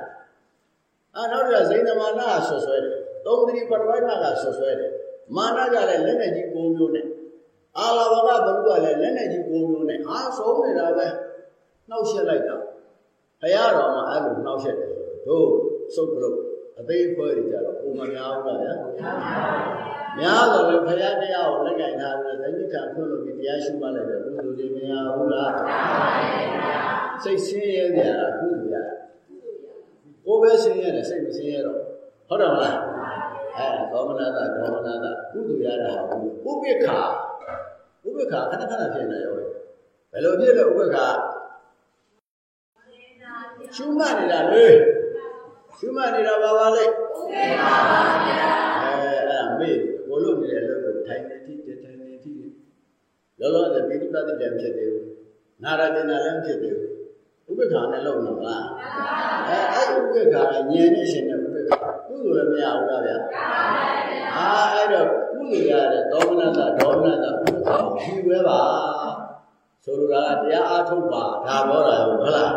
အာနောက်ကြဇိနမာနကဆွဆွဲတယ် သုံးတိပရဝိမကဆွဆွဲတယ်မာနကြလည်းလက်နဲ့ကြီးကိုမျိုးနဲ့အာလာဘကဘုကလည်းလက်နဲ့ကြီးကိုမျိုးနဲ့အာဆုံးနေတာပဲနှောက်ရှက်လိုက်တာဘုရားတော်မှာအဲ့လိုနှောက်ရှက်တယ်တို့စုပ်ကလို့အသေးဖွဲတွေကြတော့ပုံမများဘူးလားဗျာများတော့လေဘုရားတရားကိုလက်ကင်ထားပြီးသတိခံဖွင့်လို့ပြီးတရားရှုမှလိုက်တယ်ဘုသူတွေမများဘူးလားစိတ်ဆင်းရဲကြတာကုသိုလ်ရကိုယ်ပဲဆင်းရဲတယ်စိတ်မဆင်းရဲတော့ ဟုတ်တယ်မလားအဲဒေါမနတာဒေါမနတာကုသိုလ်ရတာဥပိ္ပခာဥပိ္ပခာခဏခဏဖြစ်နေရောဘယ်လိုဖြစ်လဲဥပိ္ပခာရှုမှတ်နေတာလေရှုမှတ်နေတာပါပါလေဟုတ်ကဲ့ပါပါဗျာအဲအဲ့ဒါမေ့ကိုလို့နေတယ်လို့ထိုင်နေတိထိုင်နေတိလောလောဆယ်ပိဋိပတ်တိလည်းဖြစ်တယ်နာရတနာလည်းဖြစ်တယ်ဥပ္ပခါနဲ့လုံနေမလားအဲအဲ့ဥပ္ပခါကဉာဏ်နဲ့ရှင်တဲ့ဥပ္ပခါကု သိုလ်လည်းမရဘူးလားဗျာအာအဲ့တော့ကုသိုလ်ရတဲ့ဒေါမနတဒေါမနတဥပ္ပခါဖြီးပဲပါဆိုလိုတာကတရားအားထုတ်ပါဒါပြောတာဟုတ်လား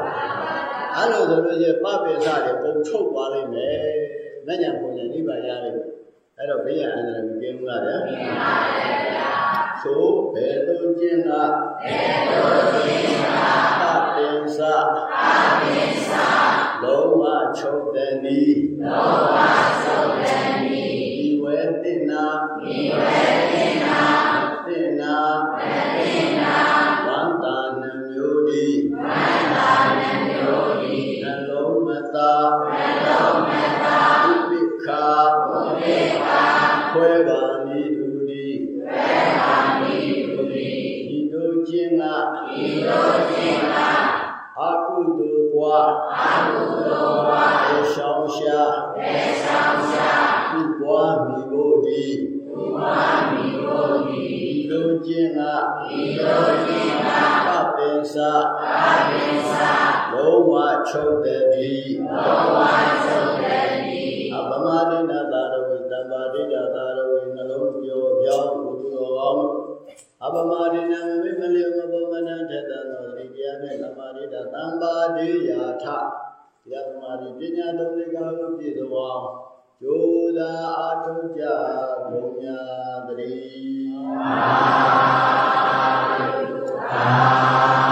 အဲ့လိုဆိုလို့ရှိရင်ပပိစတွေပုံချုပ်သွားလိမ့်မယ်။လက်ညံပုံညာနိဗ္ဗာန်ရလိမ့်မယ်။အဲ့တော့ဘေးရန်အန္တရာယ်မကင်းဘူးလားဗျာ။ကင်းပါရဲ့ဗျာ။သို့ဘယ်သို့ကျင့်ကဘယ်သို့ကျင့်ကပပိစပပိစ လုံးဝချုပ်တဲ့နီးလုံးဝချုပ်တဲ့နီးဒီဝဲတင်နာဒီဝဲတင်နာတင်နာတင်နာဝန္တာနှမျိုးဒီဝန္တာနှမျိုးဒီနှလုံးမသာနှလုံးမသာဥပိ္ခာဥပိ္ခာခွဲပါ ပညာသုံးလေးကားကိုပြည့်စုံအောင်ကျိုးသာအထုကြဘုံညာတည်းသာ